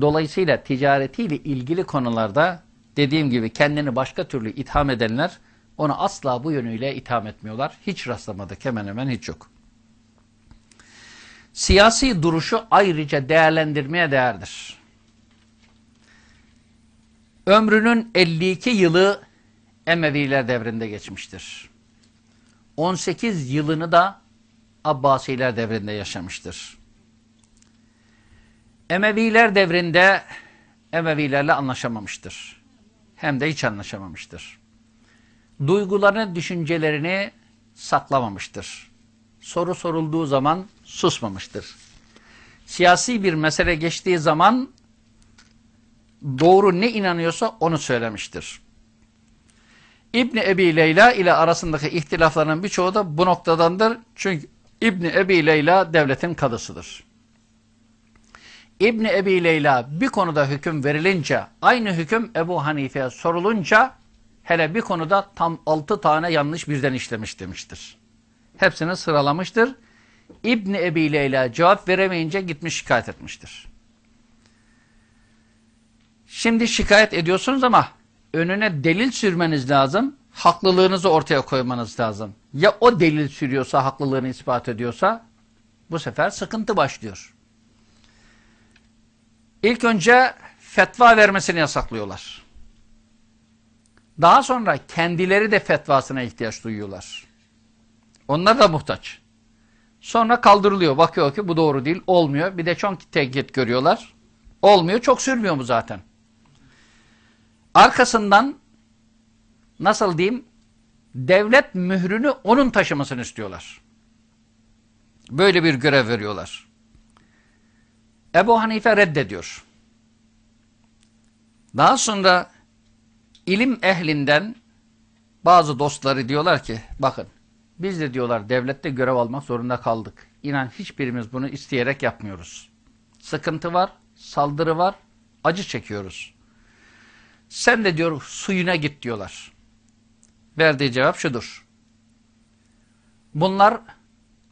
Dolayısıyla ticaretiyle ilgili konularda dediğim gibi kendini başka türlü itham edenler onu asla bu yönüyle itham etmiyorlar. Hiç rastlamadık hemen hemen hiç yok. Siyasi duruşu ayrıca değerlendirmeye değerdir. Ömrünün 52 yılı Emeviler devrinde geçmiştir. 18 yılını da Abbasiler devrinde yaşamıştır. Emeviler devrinde Emevilerle anlaşamamıştır. Hem de hiç anlaşamamıştır. Duygularını, düşüncelerini saklamamıştır. Soru sorulduğu zaman susmamıştır. Siyasi bir mesele geçtiği zaman doğru ne inanıyorsa onu söylemiştir. İbni Ebi Leyla ile arasındaki ihtilafların birçoğu da bu noktadandır. Çünkü İbni Ebi Leyla devletin kadısıdır. İbni Ebi Leyla bir konuda hüküm verilince, aynı hüküm Ebu Hanife'ye sorulunca, hele bir konuda tam altı tane yanlış birden işlemiş demiştir. Hepsini sıralamıştır. İbni Ebi Leyla cevap veremeyince gitmiş şikayet etmiştir. Şimdi şikayet ediyorsunuz ama önüne delil sürmeniz lazım. Haklılığınızı ortaya koymanız lazım. Ya o delil sürüyorsa, haklılığını ispat ediyorsa bu sefer sıkıntı başlıyor. İlk önce fetva vermesini yasaklıyorlar. Daha sonra kendileri de fetvasına ihtiyaç duyuyorlar. Onlar da muhtaç. Sonra kaldırılıyor. Bakıyor ki bu doğru değil. Olmuyor. Bir de çok tehdit görüyorlar. Olmuyor. Çok sürmüyor mu zaten? Arkasından nasıl diyeyim devlet mührünü onun taşımasını istiyorlar. Böyle bir görev veriyorlar. Ebu Hanife reddediyor. Daha sonra ilim ehlinden bazı dostları diyorlar ki bakın Biz de diyorlar devlette görev almak zorunda kaldık. İnan hiçbirimiz bunu isteyerek yapmıyoruz. Sıkıntı var, saldırı var, acı çekiyoruz. Sen de diyor suyuna git diyorlar. Verdiği cevap şudur. Bunlar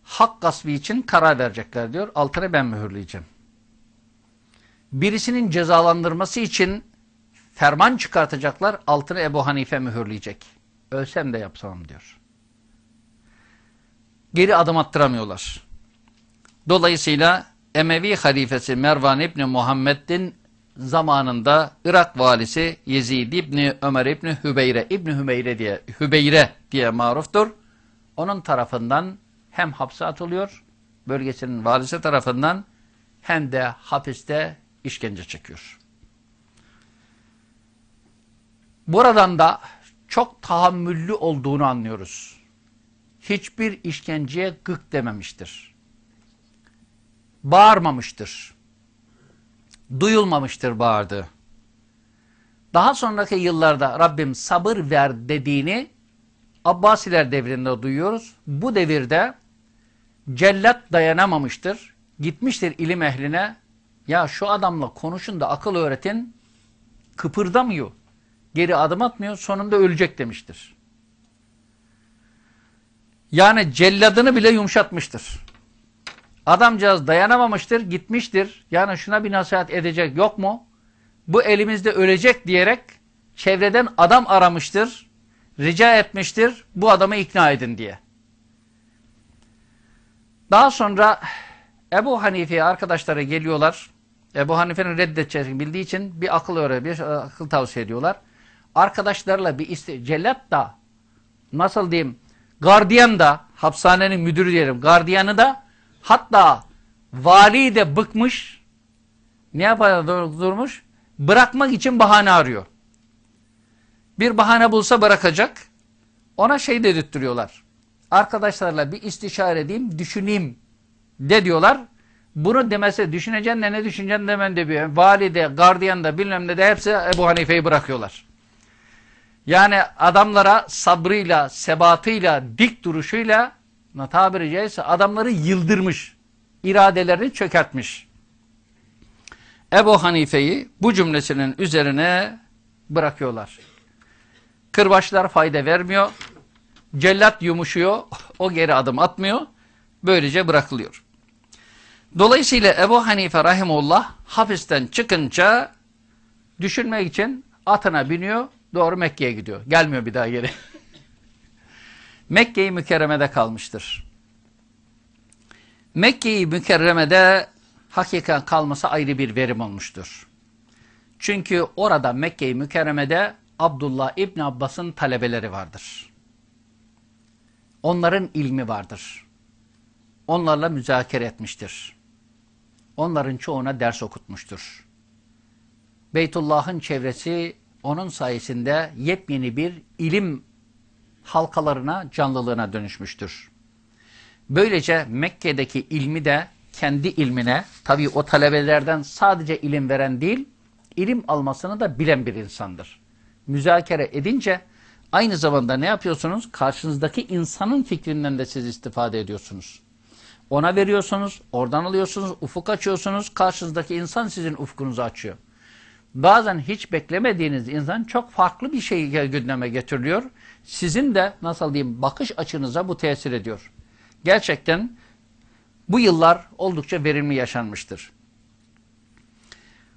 hak gasbı için karar verecekler diyor. Altını ben mühürleyeceğim. Birisinin cezalandırması için ferman çıkartacaklar. Altını Ebu Hanife mühürleyecek. Ölsem de yapsam diyor. Geri adım attıramıyorlar. Dolayısıyla Emevi halifesi Mervan İbni Muhammed'in zamanında Irak valisi Yezid İbni Ömer İbni Hübeyre İbni Hümeyre diye Hübeyre diye maruftur. Onun tarafından hem hapse atılıyor bölgesinin valisi tarafından hem de hapiste işkence çekiyor. Buradan da çok tahammüllü olduğunu anlıyoruz. Hiçbir işkenceye gık dememiştir. Bağırmamıştır. Duyulmamıştır bağırdı. Daha sonraki yıllarda Rabbim sabır ver dediğini Abbasiler devrinde duyuyoruz. Bu devirde cellat dayanamamıştır. Gitmiştir ilim ehline. Ya şu adamla konuşun da akıl öğretin. Kıpırdamıyor. Geri adım atmıyor. Sonunda ölecek demiştir. Yani celladını bile yumuşatmıştır. Adamcağız dayanamamıştır, gitmiştir. Yani şuna bir nasihat edecek yok mu? Bu elimizde ölecek diyerek çevreden adam aramıştır, rica etmiştir bu adamı ikna edin diye. Daha sonra Ebu Hanife'ye arkadaşları geliyorlar. Ebu Hanife'nin reddedeceğini bildiği için bir akıl öğre, bir akıl tavsiye ediyorlar. Arkadaşlarla bir iste cellat da nasıl diyeyim gardiyan da hapishanenin müdürü diyelim gardiyanı da hatta vali de bıkmış ne yapar durmuş bırakmak için bahane arıyor. Bir bahane bulsa bırakacak. Ona şey dedirttiriyorlar. Arkadaşlarla bir istişare edeyim, düşüneyim de diyorlar. Bunu demese düşüneceksin de ne düşüneceksin demen de bir. Vali de, gardiyan da bilmem ne de hepsi Ebu Hanife'yi bırakıyorlar. Yani adamlara sabrıyla, sebatıyla, dik duruşuyla tabiri caizse adamları yıldırmış. iradelerini çökertmiş. Ebu Hanife'yi bu cümlesinin üzerine bırakıyorlar. Kırbaçlar fayda vermiyor. Cellat yumuşuyor. O geri adım atmıyor. Böylece bırakılıyor. Dolayısıyla Ebu Hanife Rahimullah hapisten çıkınca düşünmek için atına biniyor. Doğru Mekke'ye gidiyor. Gelmiyor bir daha geri. Mekke-i Mükerreme'de kalmıştır. Mekke-i Mükerreme'de hakikaten kalması ayrı bir verim olmuştur. Çünkü orada Mekke-i Mükerreme'de Abdullah İbni Abbas'ın talebeleri vardır. Onların ilmi vardır. Onlarla müzakere etmiştir. Onların çoğuna ders okutmuştur. Beytullah'ın çevresi onun sayesinde yepyeni bir ilim halkalarına, canlılığına dönüşmüştür. Böylece Mekke'deki ilmi de kendi ilmine, tabii o talebelerden sadece ilim veren değil, ilim almasını da bilen bir insandır. Müzakere edince aynı zamanda ne yapıyorsunuz? Karşınızdaki insanın fikrinden de siz istifade ediyorsunuz. Ona veriyorsunuz, oradan alıyorsunuz, ufuk açıyorsunuz, karşınızdaki insan sizin ufkunuzu açıyor. Bazen hiç beklemediğiniz insan çok farklı bir şey gündeme getiriliyor. Sizin de nasıl diyeyim bakış açınıza bu tesir ediyor. Gerçekten bu yıllar oldukça verimli yaşanmıştır.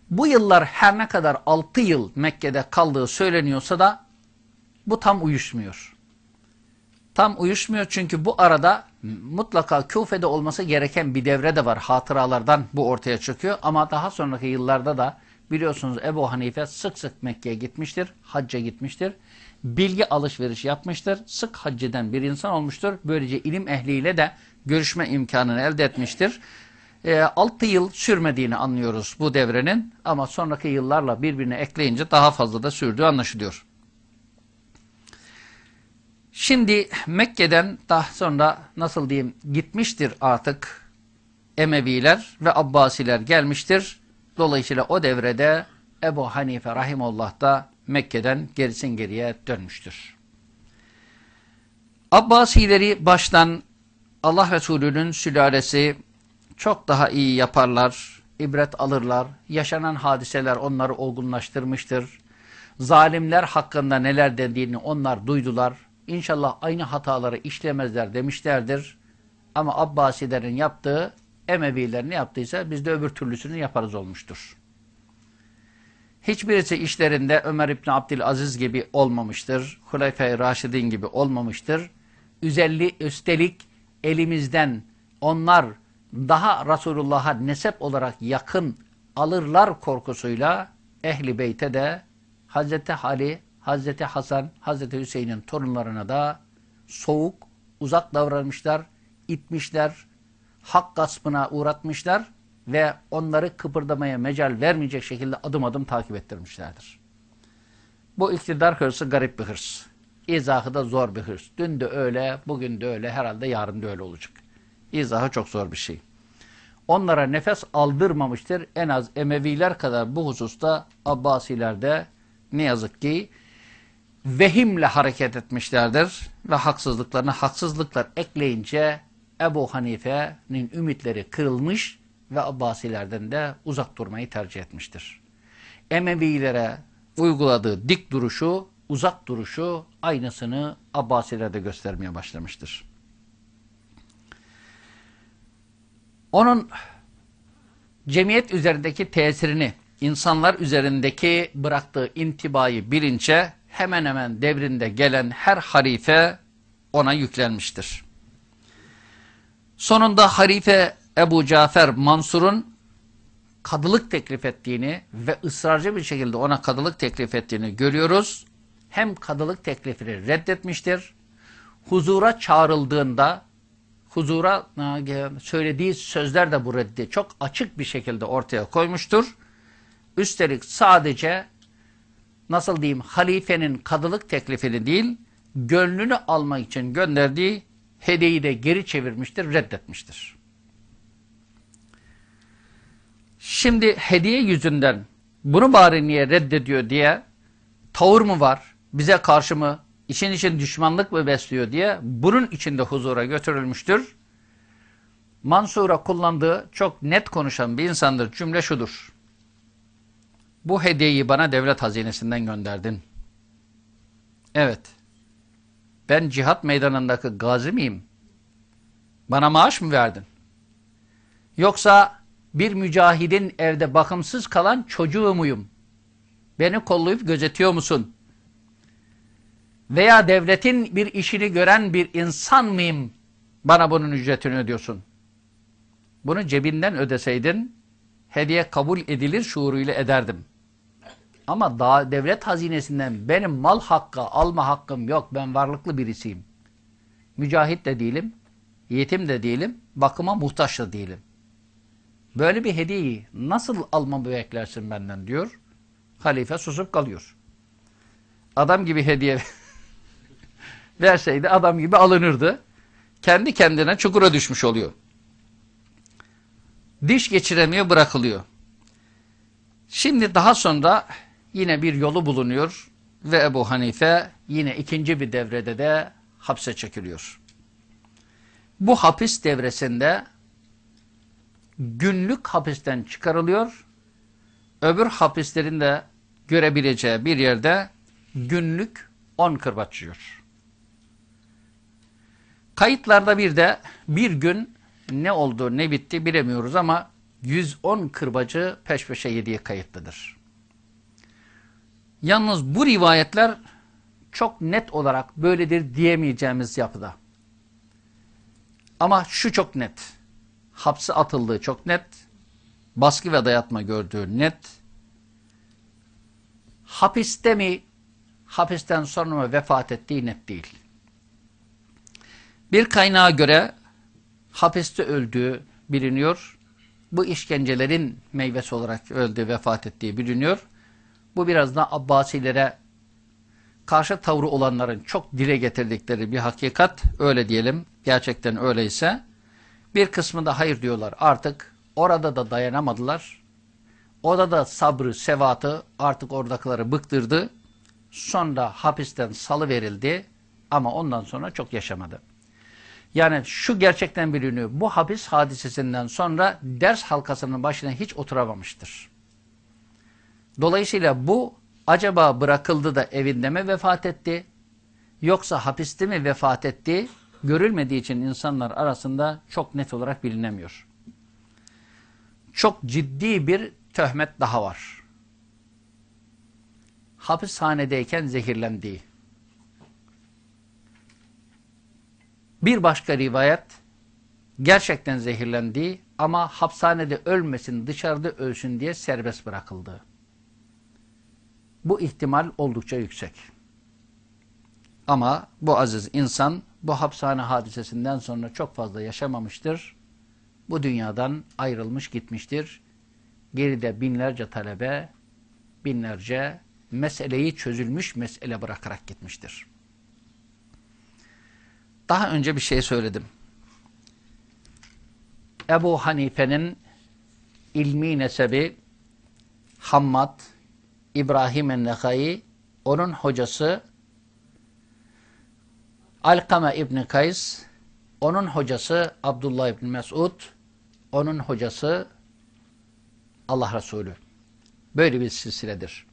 Bu yıllar her ne kadar 6 yıl Mekke'de kaldığı söyleniyorsa da bu tam uyuşmuyor. Tam uyuşmuyor çünkü bu arada mutlaka Küfe'de olması gereken bir devre de var. Hatıralardan bu ortaya çıkıyor ama daha sonraki yıllarda da biliyorsunuz Ebu Hanife sık sık Mekke'ye gitmiştir, hacca gitmiştir. Bilgi alışveriş yapmıştır, sık hac bir insan olmuştur. Böylece ilim ehliyle de görüşme imkanını elde etmiştir. E, 6 yıl sürmediğini anlıyoruz bu devrenin ama sonraki yıllarla birbirine ekleyince daha fazla da sürdüğü anlaşılıyor. Şimdi Mekke'den daha sonra nasıl diyeyim gitmiştir artık Emeviler ve Abbasiler gelmiştir. Dolayısıyla o devrede Ebu Hanife Rahimullah da Mekke'den gerisin geriye dönmüştür. Abbasileri baştan Allah Resulü'nün sülalesi çok daha iyi yaparlar, ibret alırlar. Yaşanan hadiseler onları olgunlaştırmıştır. Zalimler hakkında neler dediğini onlar duydular. İnşallah aynı hataları işlemezler demişlerdir. Ama Abbasilerin yaptığı, Emeviler ne yaptıysa biz de öbür türlüsünü yaparız olmuştur. Hiçbirisi işlerinde Ömer İbni Abdülaziz gibi olmamıştır. Huleyfe-i Raşidin gibi olmamıştır. Üzelli, üstelik elimizden onlar daha Resulullah'a nesep olarak yakın alırlar korkusuyla Ehli Beyt'e de Hazreti Ali, Hazreti Hasan, Hazreti Hüseyin'in torunlarına da soğuk, uzak davranmışlar, itmişler, hak gaspına uğratmışlar ve onları kıpırdamaya mecal vermeyecek şekilde adım adım takip ettirmişlerdir. Bu iktidar hırsı garip bir hırs. İzahı da zor bir hırs. Dün de öyle, bugün de öyle, herhalde yarın da öyle olacak. İzahı çok zor bir şey. Onlara nefes aldırmamıştır. En az Emeviler kadar bu hususta Abbasilerde ne yazık ki vehimle hareket etmişlerdir. Ve haksızlıklarına haksızlıklar ekleyince Ebu Hanife'nin ümitleri kırılmış ve Abbasilerden de uzak durmayı tercih etmiştir. Emevilere uyguladığı dik duruşu, uzak duruşu aynısını Abbasilerde göstermeye başlamıştır. Onun cemiyet üzerindeki tesirini, insanlar üzerindeki bıraktığı intibayı bilince hemen hemen devrinde gelen her harife ona yüklenmiştir. Sonunda harife Ebu Cafer Mansur'un kadılık teklif ettiğini ve ısrarcı bir şekilde ona kadılık teklif ettiğini görüyoruz. Hem kadılık teklifini reddetmiştir. Huzura çağrıldığında huzura söylediği sözler de bu reddi çok açık bir şekilde ortaya koymuştur. Üstelik sadece nasıl diyeyim halifenin kadılık teklifini değil gönlünü almak için gönderdiği hediyeyi de geri çevirmiştir, reddetmiştir. Şimdi hediye yüzünden bunu bari niye reddediyor diye tavır mı var, bize karşı mı, için için düşmanlık mı besliyor diye bunun içinde huzura götürülmüştür. Mansur'a kullandığı çok net konuşan bir insandır. Cümle şudur. Bu hediyeyi bana devlet hazinesinden gönderdin. Evet. Ben cihat meydanındaki gazi miyim? Bana maaş mı verdin? Yoksa bir mücahidin evde bakımsız kalan çocuğu muyum? Beni kollayıp gözetiyor musun? Veya devletin bir işini gören bir insan mıyım? Bana bunun ücretini ödüyorsun. Bunu cebinden ödeseydin, hediye kabul edilir şuuruyla ederdim. Ama daha devlet hazinesinden benim mal hakkı alma hakkım yok. Ben varlıklı birisiyim. Mücahit de değilim, yetim de değilim, bakıma muhtaç da değilim. Böyle bir hediyeyi nasıl almamı beklersin benden diyor. Halife susup kalıyor. Adam gibi hediye verseydi adam gibi alınırdı. Kendi kendine çukura düşmüş oluyor. Diş geçiremiyor bırakılıyor. Şimdi daha sonra yine bir yolu bulunuyor ve Ebu Hanife yine ikinci bir devrede de hapse çekiliyor. Bu hapis devresinde günlük hapisten çıkarılıyor. Öbür hapislerin de görebileceği bir yerde günlük 10 kırbaç yiyor. Kayıtlarda bir de bir gün ne oldu ne bitti bilemiyoruz ama 110 kırbacı peş peşe yediği kayıtlıdır. Yalnız bu rivayetler çok net olarak böyledir diyemeyeceğimiz yapıda. Ama şu çok net. Hapse atıldığı çok net. Baskı ve dayatma gördüğü net. Hapiste mi, hapisten sonra mı vefat ettiği net değil. Bir kaynağa göre hapiste öldüğü biliniyor. Bu işkencelerin meyvesi olarak öldü, vefat ettiği biliniyor. Bu biraz da Abbasilere karşı tavrı olanların çok dile getirdikleri bir hakikat. Öyle diyelim. Gerçekten öyleyse. Bir kısmı da hayır diyorlar. Artık orada da dayanamadılar. Orada da sabrı, sevatı artık oradakileri bıktırdı. Sonra hapisten salı verildi Ama ondan sonra çok yaşamadı. Yani şu gerçekten biliniyor. Bu hapis hadisesinden sonra ders halkasının başına hiç oturamamıştır. Dolayısıyla bu acaba bırakıldı da evinde mi vefat etti? Yoksa hapiste mi vefat etti? Görülmediği için insanlar arasında çok net olarak bilinemiyor. Çok ciddi bir töhmet daha var. Hapishanedeyken zehirlendiği. Bir başka rivayet gerçekten zehirlendiği ama hapishanede ölmesin dışarıda ölsün diye serbest bırakıldı. Bu ihtimal oldukça yüksek. Ama bu aziz insan bu hapishane hadisesinden sonra çok fazla yaşamamıştır. Bu dünyadan ayrılmış gitmiştir. Geride binlerce talebe, binlerce meseleyi çözülmüş mesele bırakarak gitmiştir. Daha önce bir şey söyledim. Ebu Hanife'nin ilmi nesebi Hammad İbrahim el-Nekai, onun hocası Alkame İbni Kays, onun hocası Abdullah İbni Mesud, onun hocası Allah Resulü. Böyle bir silsiledir.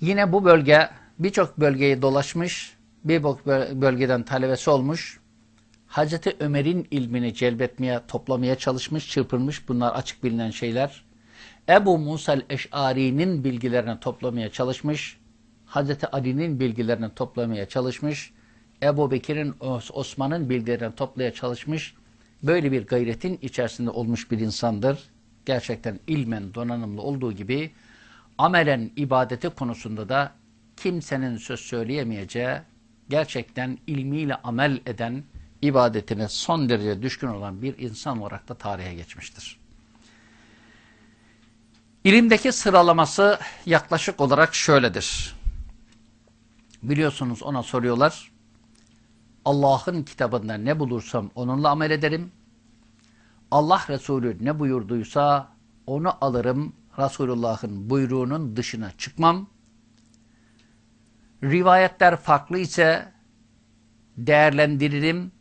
Yine bu bölge birçok bölgeyi dolaşmış, bir bölgeden talebesi olmuş, Hazreti Ömer'in ilmini celbetmeye, toplamaya çalışmış, çırpınmış. Bunlar açık bilinen şeyler. Ebu Musa'l Eş'ari'nin bilgilerini toplamaya çalışmış. Hazreti Ali'nin bilgilerini toplamaya çalışmış. Ebu Bekir'in, Osman'ın bilgilerini toplamaya çalışmış. Böyle bir gayretin içerisinde olmuş bir insandır. Gerçekten ilmen donanımlı olduğu gibi amelen ibadeti konusunda da kimsenin söz söyleyemeyeceği, gerçekten ilmiyle amel eden, ibadetine son derece düşkün olan bir insan olarak da tarihe geçmiştir. İlimdeki sıralaması yaklaşık olarak şöyledir. Biliyorsunuz ona soruyorlar. Allah'ın kitabında ne bulursam onunla amel ederim. Allah Resulü ne buyurduysa onu alırım. Resulullah'ın buyruğunun dışına çıkmam. Rivayetler farklı ise değerlendiririm,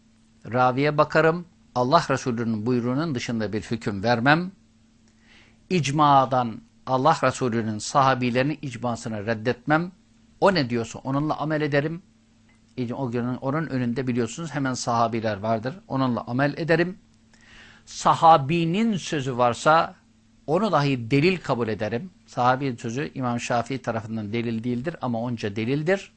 raviye bakarım. Allah Resulü'nün buyruğunun dışında bir hüküm vermem icmadan Allah Resulü'nün sahabilerinin icmasını reddetmem. O ne diyorsa onunla amel ederim. O günün onun önünde biliyorsunuz hemen sahabiler vardır. Onunla amel ederim. Sahabinin sözü varsa onu dahi delil kabul ederim. Sahabinin sözü İmam Şafii tarafından delil değildir ama onca delildir.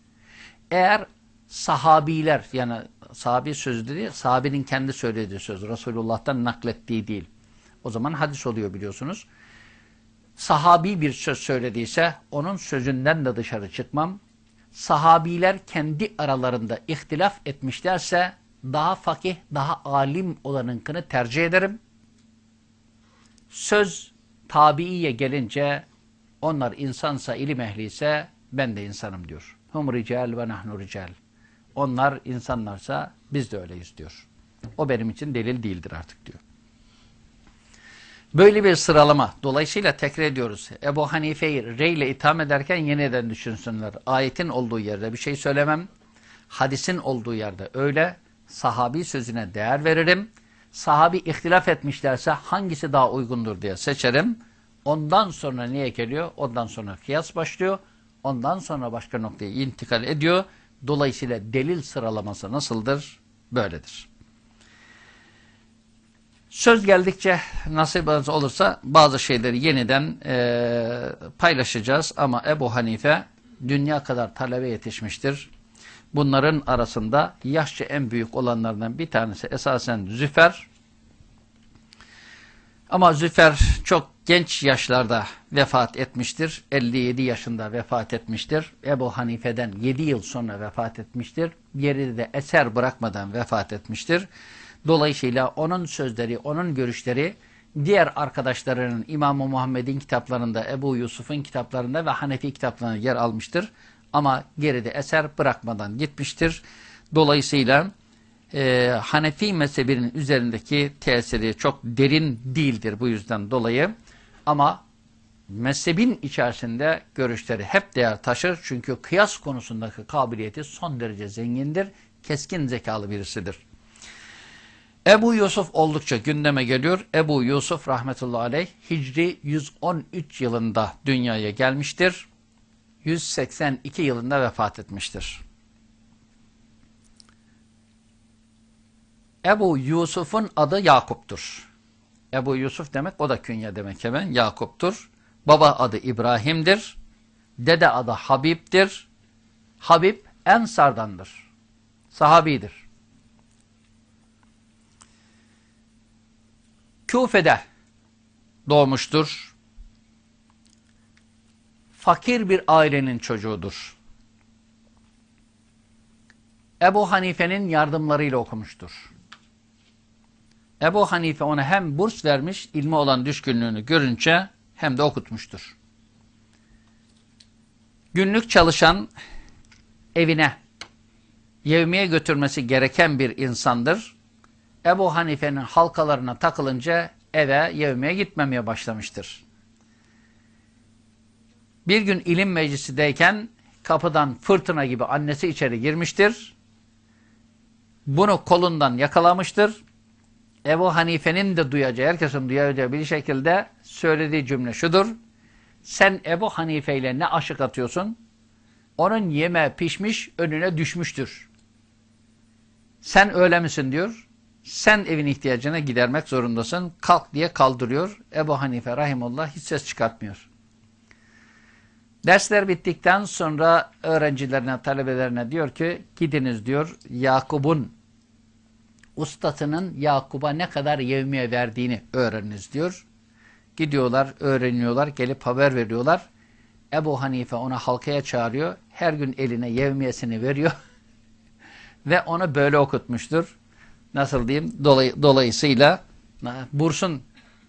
Eğer sahabiler yani sahabi sözü değil, sahabinin kendi söylediği söz Resulullah'tan naklettiği değil. O zaman hadis oluyor biliyorsunuz sahabi bir söz söylediyse onun sözünden de dışarı çıkmam. Sahabiler kendi aralarında ihtilaf etmişlerse daha fakih, daha alim olanınkını tercih ederim. Söz tabiiye gelince onlar insansa, ilim ehli ise ben de insanım diyor. Hum rical ve nahnu rical. Onlar insanlarsa biz de öyleyiz diyor. O benim için delil değildir artık diyor. Böyle bir sıralama. Dolayısıyla tekrar ediyoruz. Ebu Hanife'yi rey ile itham ederken yeniden düşünsünler. Ayetin olduğu yerde bir şey söylemem. Hadisin olduğu yerde öyle. Sahabi sözüne değer veririm. Sahabi ihtilaf etmişlerse hangisi daha uygundur diye seçerim. Ondan sonra niye geliyor? Ondan sonra kıyas başlıyor. Ondan sonra başka noktaya intikal ediyor. Dolayısıyla delil sıralaması nasıldır? Böyledir. Söz geldikçe nasip olursa bazı şeyleri yeniden e, paylaşacağız ama Ebu Hanife dünya kadar talebe yetişmiştir. Bunların arasında yaşça en büyük olanlardan bir tanesi esasen Züfer. Ama Züfer çok genç yaşlarda vefat etmiştir. 57 yaşında vefat etmiştir. Ebu Hanife'den 7 yıl sonra vefat etmiştir. Geride de eser bırakmadan vefat etmiştir. Dolayısıyla onun sözleri, onun görüşleri diğer arkadaşlarının İmam-ı Muhammed'in kitaplarında, Ebu Yusuf'un kitaplarında ve Hanefi kitaplarında yer almıştır. Ama geride eser bırakmadan gitmiştir. Dolayısıyla e, Hanefi mezhebinin üzerindeki tesiri çok derin değildir bu yüzden dolayı. Ama mezhebin içerisinde görüşleri hep değer taşır. Çünkü kıyas konusundaki kabiliyeti son derece zengindir. Keskin zekalı birisidir. Ebu Yusuf oldukça gündeme geliyor. Ebu Yusuf rahmetullahi aleyh Hicri 113 yılında dünyaya gelmiştir. 182 yılında vefat etmiştir. Ebu Yusuf'un adı Yakup'tur. Ebu Yusuf demek o da künye demek hemen Yakup'tur. Baba adı İbrahim'dir. Dede adı Habib'dir. Habib Ensar'dandır. Sahabidir. Küfe'de doğmuştur. Fakir bir ailenin çocuğudur. Ebu Hanife'nin yardımlarıyla okumuştur. Ebu Hanife ona hem burs vermiş, ilme olan düşkünlüğünü görünce hem de okutmuştur. Günlük çalışan evine yevmiye götürmesi gereken bir insandır. Ebu Hanife'nin halkalarına takılınca eve yevmiye gitmemeye başlamıştır. Bir gün ilim meclisideyken kapıdan fırtına gibi annesi içeri girmiştir. Bunu kolundan yakalamıştır. Ebu Hanife'nin de duyacağı, herkesin duyacağı bir şekilde söylediği cümle şudur. Sen Ebu Hanife ile ne aşık atıyorsun? Onun yeme pişmiş, önüne düşmüştür. Sen öyle misin diyor. Sen evin ihtiyacına gidermek zorundasın. Kalk diye kaldırıyor. Ebu Hanife rahimullah hiç ses çıkartmıyor. Dersler bittikten sonra öğrencilerine, talebelerine diyor ki gidiniz diyor Yakup'un ustasının Yakup'a ne kadar yevmiye verdiğini öğreniniz diyor. Gidiyorlar, öğreniyorlar, gelip haber veriyorlar. Ebu Hanife ona halkaya çağırıyor. Her gün eline yevmiyesini veriyor. Ve onu böyle okutmuştur. Nasıl diyeyim? Dolay dolayısıyla bursun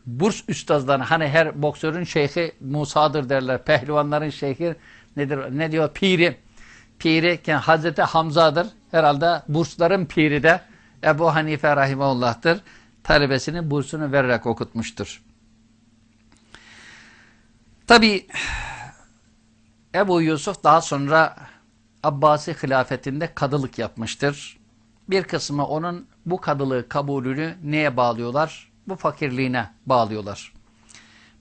burs üstazlarına hani her boksörün şeyhi Musa'dır derler. Pehlivanların şeyhi nedir? Ne diyor? Piri. Piri Hazreti Hamza'dır. Herhalde bursların piri de Ebu Hanife rahimahullah'tır. Talebesinin bursunu vererek okutmuştur. Tabi Ebu Yusuf daha sonra Abbasi hilafetinde kadılık yapmıştır. Bir kısmı onun bu kadılığı kabulünü neye bağlıyorlar? Bu fakirliğine bağlıyorlar.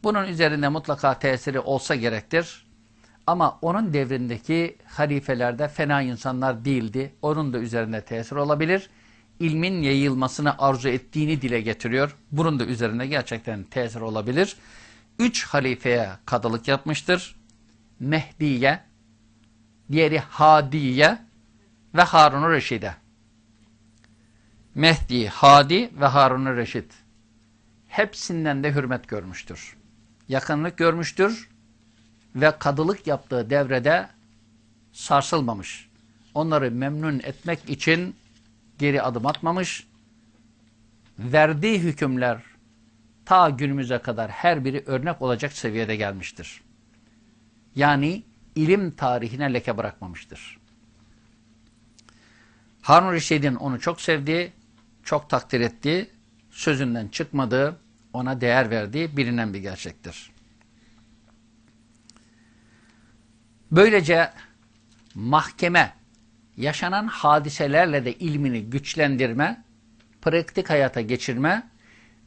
Bunun üzerinde mutlaka tesiri olsa gerektir. Ama onun devrindeki halifelerde fena insanlar değildi. Onun da üzerinde tesir olabilir ilmin yayılmasını arzu ettiğini dile getiriyor. Bunun da üzerine gerçekten tesir olabilir. Üç halifeye kadılık yapmıştır. Mehdiye, diğeri Hadiye ve Harun-ı Reşid'e. Mehdi, Hadi ve Harun-ı Reşid. Hepsinden de hürmet görmüştür. Yakınlık görmüştür ve kadılık yaptığı devrede sarsılmamış. Onları memnun etmek için geri adım atmamış. Verdiği hükümler ta günümüze kadar her biri örnek olacak seviyede gelmiştir. Yani ilim tarihine leke bırakmamıştır. Harun Reşid'in onu çok sevdiği, çok takdir ettiği, sözünden çıkmadığı, ona değer verdiği bilinen bir gerçektir. Böylece mahkeme yaşanan hadiselerle de ilmini güçlendirme, pratik hayata geçirme,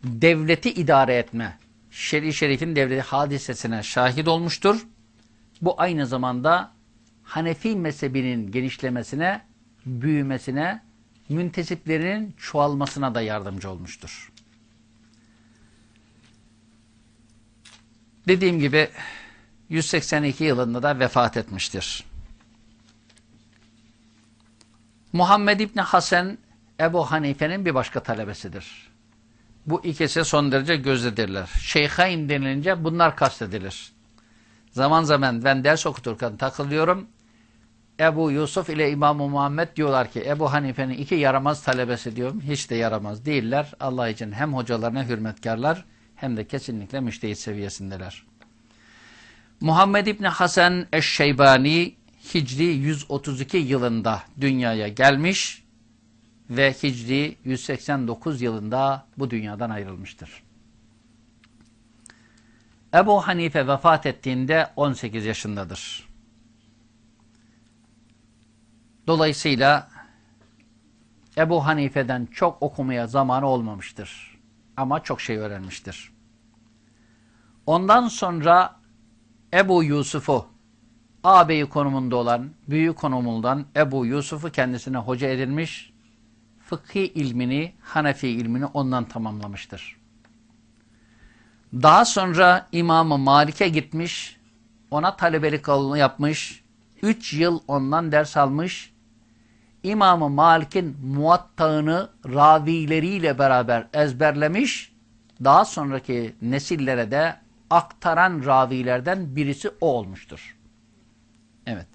devleti idare etme, şer'i şerifin devleti hadisesine şahit olmuştur. Bu aynı zamanda Hanefi mezhebinin genişlemesine, büyümesine, müntesiplerinin çoğalmasına da yardımcı olmuştur. Dediğim gibi 182 yılında da vefat etmiştir. Muhammed İbni Hasan Ebu Hanife'nin bir başka talebesidir. Bu ikisi son derece gözdedirler. Şeyhain denilince bunlar kastedilir. Zaman zaman ben ders okuturken takılıyorum. Ebu Yusuf ile İmam Muhammed diyorlar ki Ebu Hanife'nin iki yaramaz talebesi diyorum. Hiç de yaramaz değiller. Allah için hem hocalarına hürmetkarlar hem de kesinlikle müştehit seviyesindeler. Muhammed İbni Hasan Eşşeybani Hicri 132 yılında dünyaya gelmiş ve Hicri 189 yılında bu dünyadan ayrılmıştır. Ebu Hanife vefat ettiğinde 18 yaşındadır. Dolayısıyla Ebu Hanife'den çok okumaya zamanı olmamıştır. Ama çok şey öğrenmiştir. Ondan sonra Ebu Yusuf'u ağabeyi konumunda olan büyük konumundan Ebu Yusuf'u kendisine hoca edilmiş, fıkhi ilmini, Hanefi ilmini ondan tamamlamıştır. Daha sonra İmam-ı Malik'e gitmiş, ona talebelik yapmış, üç yıl ondan ders almış, İmam-ı Malik'in muattağını ravileriyle beraber ezberlemiş, daha sonraki nesillere de aktaran ravilerden birisi o olmuştur. Evet.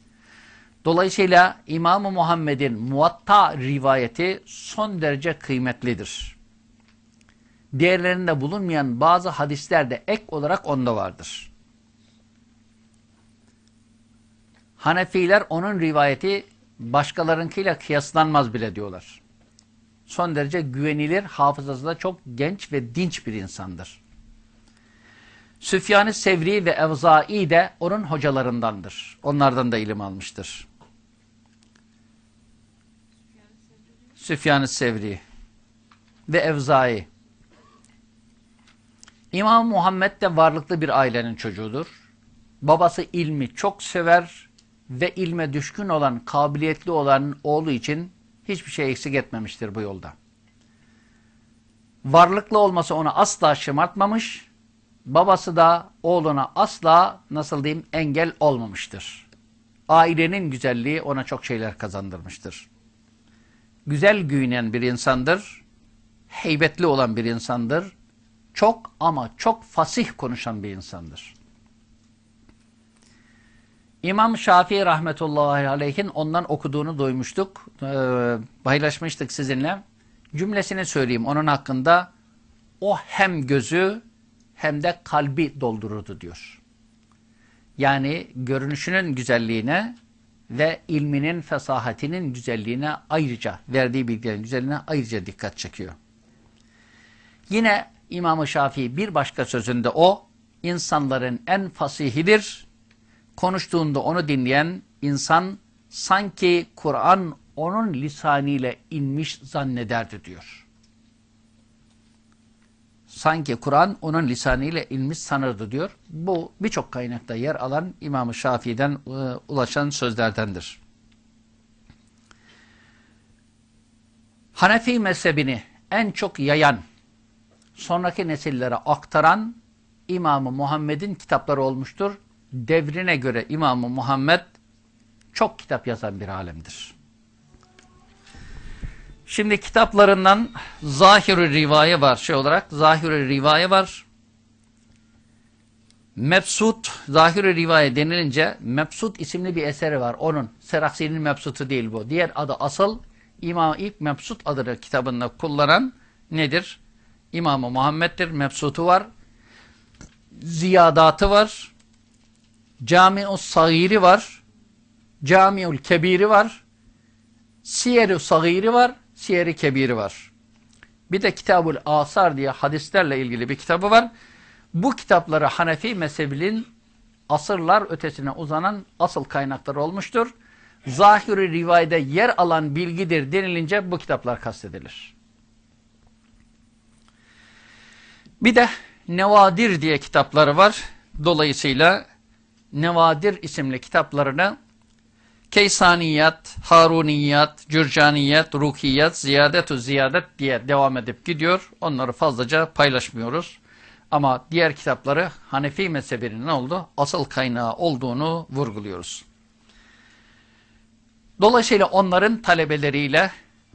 Dolayısıyla İmam-ı Muhammed'in muatta rivayeti son derece kıymetlidir. Diğerlerinde bulunmayan bazı hadisler de ek olarak onda vardır. Hanefiler onun rivayeti başkalarınkiyle kıyaslanmaz bile diyorlar. Son derece güvenilir, hafızası da çok genç ve dinç bir insandır. Süfyan-ı Sevri ve Evzai de onun hocalarındandır. Onlardan da ilim almıştır. Süfyan-ı Sevri ve Evzai. İmam Muhammed de varlıklı bir ailenin çocuğudur. Babası ilmi çok sever ve ilme düşkün olan, kabiliyetli olan oğlu için hiçbir şey eksik etmemiştir bu yolda. Varlıklı olması onu asla şımartmamış, babası da oğluna asla nasıl diyeyim engel olmamıştır. Ailenin güzelliği ona çok şeyler kazandırmıştır. Güzel güyünen bir insandır, heybetli olan bir insandır, çok ama çok fasih konuşan bir insandır. İmam Şafii rahmetullahi aleyhin ondan okuduğunu duymuştuk, ee, paylaşmıştık sizinle. Cümlesini söyleyeyim onun hakkında. O hem gözü hem de kalbi doldururdu diyor. Yani görünüşünün güzelliğine ve ilminin fesahatinin güzelliğine ayrıca, verdiği bilgilerin güzelliğine ayrıca dikkat çekiyor. Yine İmam-ı Şafii bir başka sözünde o, insanların en fasihidir, konuştuğunda onu dinleyen insan sanki Kur'an onun lisanıyla inmiş zannederdi diyor. Sanki Kur'an onun lisanıyla inmiş sanırdı diyor. Bu birçok kaynakta yer alan İmam-ı Şafii'den e, ulaşan sözlerdendir. Hanefi mezhebini en çok yayan, sonraki nesillere aktaran İmam-ı Muhammed'in kitapları olmuştur devrine göre İmam-ı Muhammed çok kitap yazan bir alemdir. Şimdi kitaplarından zahir rivaye var şey olarak. zahir rivaye var. Mebsut, zahir rivaye denilince Mebsut isimli bir eseri var. Onun, Seraksi'nin Mebsut'u değil bu. Diğer adı asıl İmam ilk Mebsut adını kitabında kullanan nedir? İmam-ı Muhammed'dir. Mebsut'u var. Ziyadatı var. Cami'u Sagiri var. Cami'ul Kebiri var. Siyer-i Sagiri var. Siyer-i Kebiri var. Bir de Kitabul Asar diye hadislerle ilgili bir kitabı var. Bu kitapları Hanefi mezhebinin asırlar ötesine uzanan asıl kaynakları olmuştur. Zahiri rivayede yer alan bilgidir denilince bu kitaplar kastedilir. Bir de Nevadir diye kitapları var. Dolayısıyla Nevadir isimli kitaplarını Keysaniyat, Haruniyat, Cürcaniyat, Rukiyat, Ziyadetu Ziyadet diye devam edip gidiyor. Onları fazlaca paylaşmıyoruz. Ama diğer kitapları Hanefi mezhebinin ne oldu? Asıl kaynağı olduğunu vurguluyoruz. Dolayısıyla onların talebeleriyle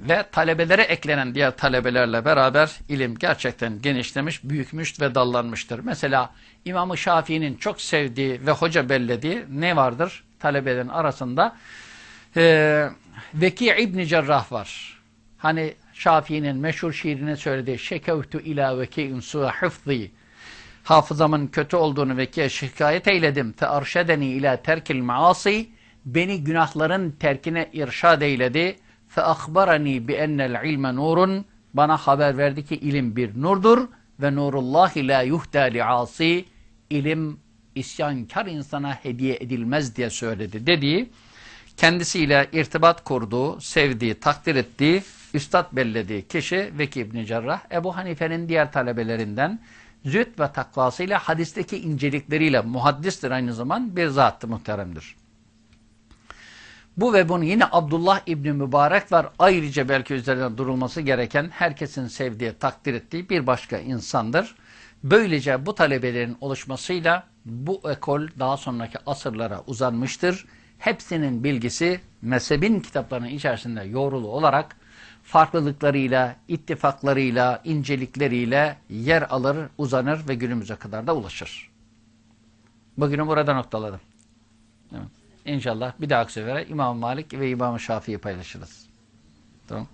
ve talebelere eklenen diğer talebelerle beraber ilim gerçekten genişlemiş, büyükmüş ve dallanmıştır. Mesela İmam-ı Şafii'nin çok sevdiği ve hoca bellediği ne vardır talebelerin arasında? Ee, Veki İbni Cerrah var. Hani Şafii'nin meşhur şiirini söylediği Şekevtu ila veki'in su'a hıfzi Hafızamın kötü olduğunu vekiye şikayet eyledim. Fe arşedeni ila terkil maasi Beni günahların terkine irşad eyledi فَاَخْبَرَنِي بِاَنَّ الْعِلْمَ نُورٌ Bana haber verdi ki ilim bir nurdur ve nurullahi la yuhda li'asi ilim isyankar insana hediye edilmez diye söyledi dediği kendisiyle irtibat kurduğu, sevdiği, takdir ettiği, üstad bellediği kişi Veki İbni Cerrah, Ebu Hanife'nin diğer talebelerinden züht ve takvasıyla hadisteki incelikleriyle muhaddistir aynı zaman bir zattı muhteremdir. Bu ve bunu yine Abdullah İbni Mübarek var. Ayrıca belki üzerine durulması gereken herkesin sevdiği, takdir ettiği bir başka insandır. Böylece bu talebelerin oluşmasıyla bu ekol daha sonraki asırlara uzanmıştır. Hepsinin bilgisi mezhebin kitaplarının içerisinde yoğrulu olarak farklılıklarıyla, ittifaklarıyla, incelikleriyle yer alır, uzanır ve günümüze kadar da ulaşır. Bugünü burada noktaladım. Evet. İnşallah bir dahaki sefere İmam Malik ve İmam Şafii'yi paylaşırız. Tamam.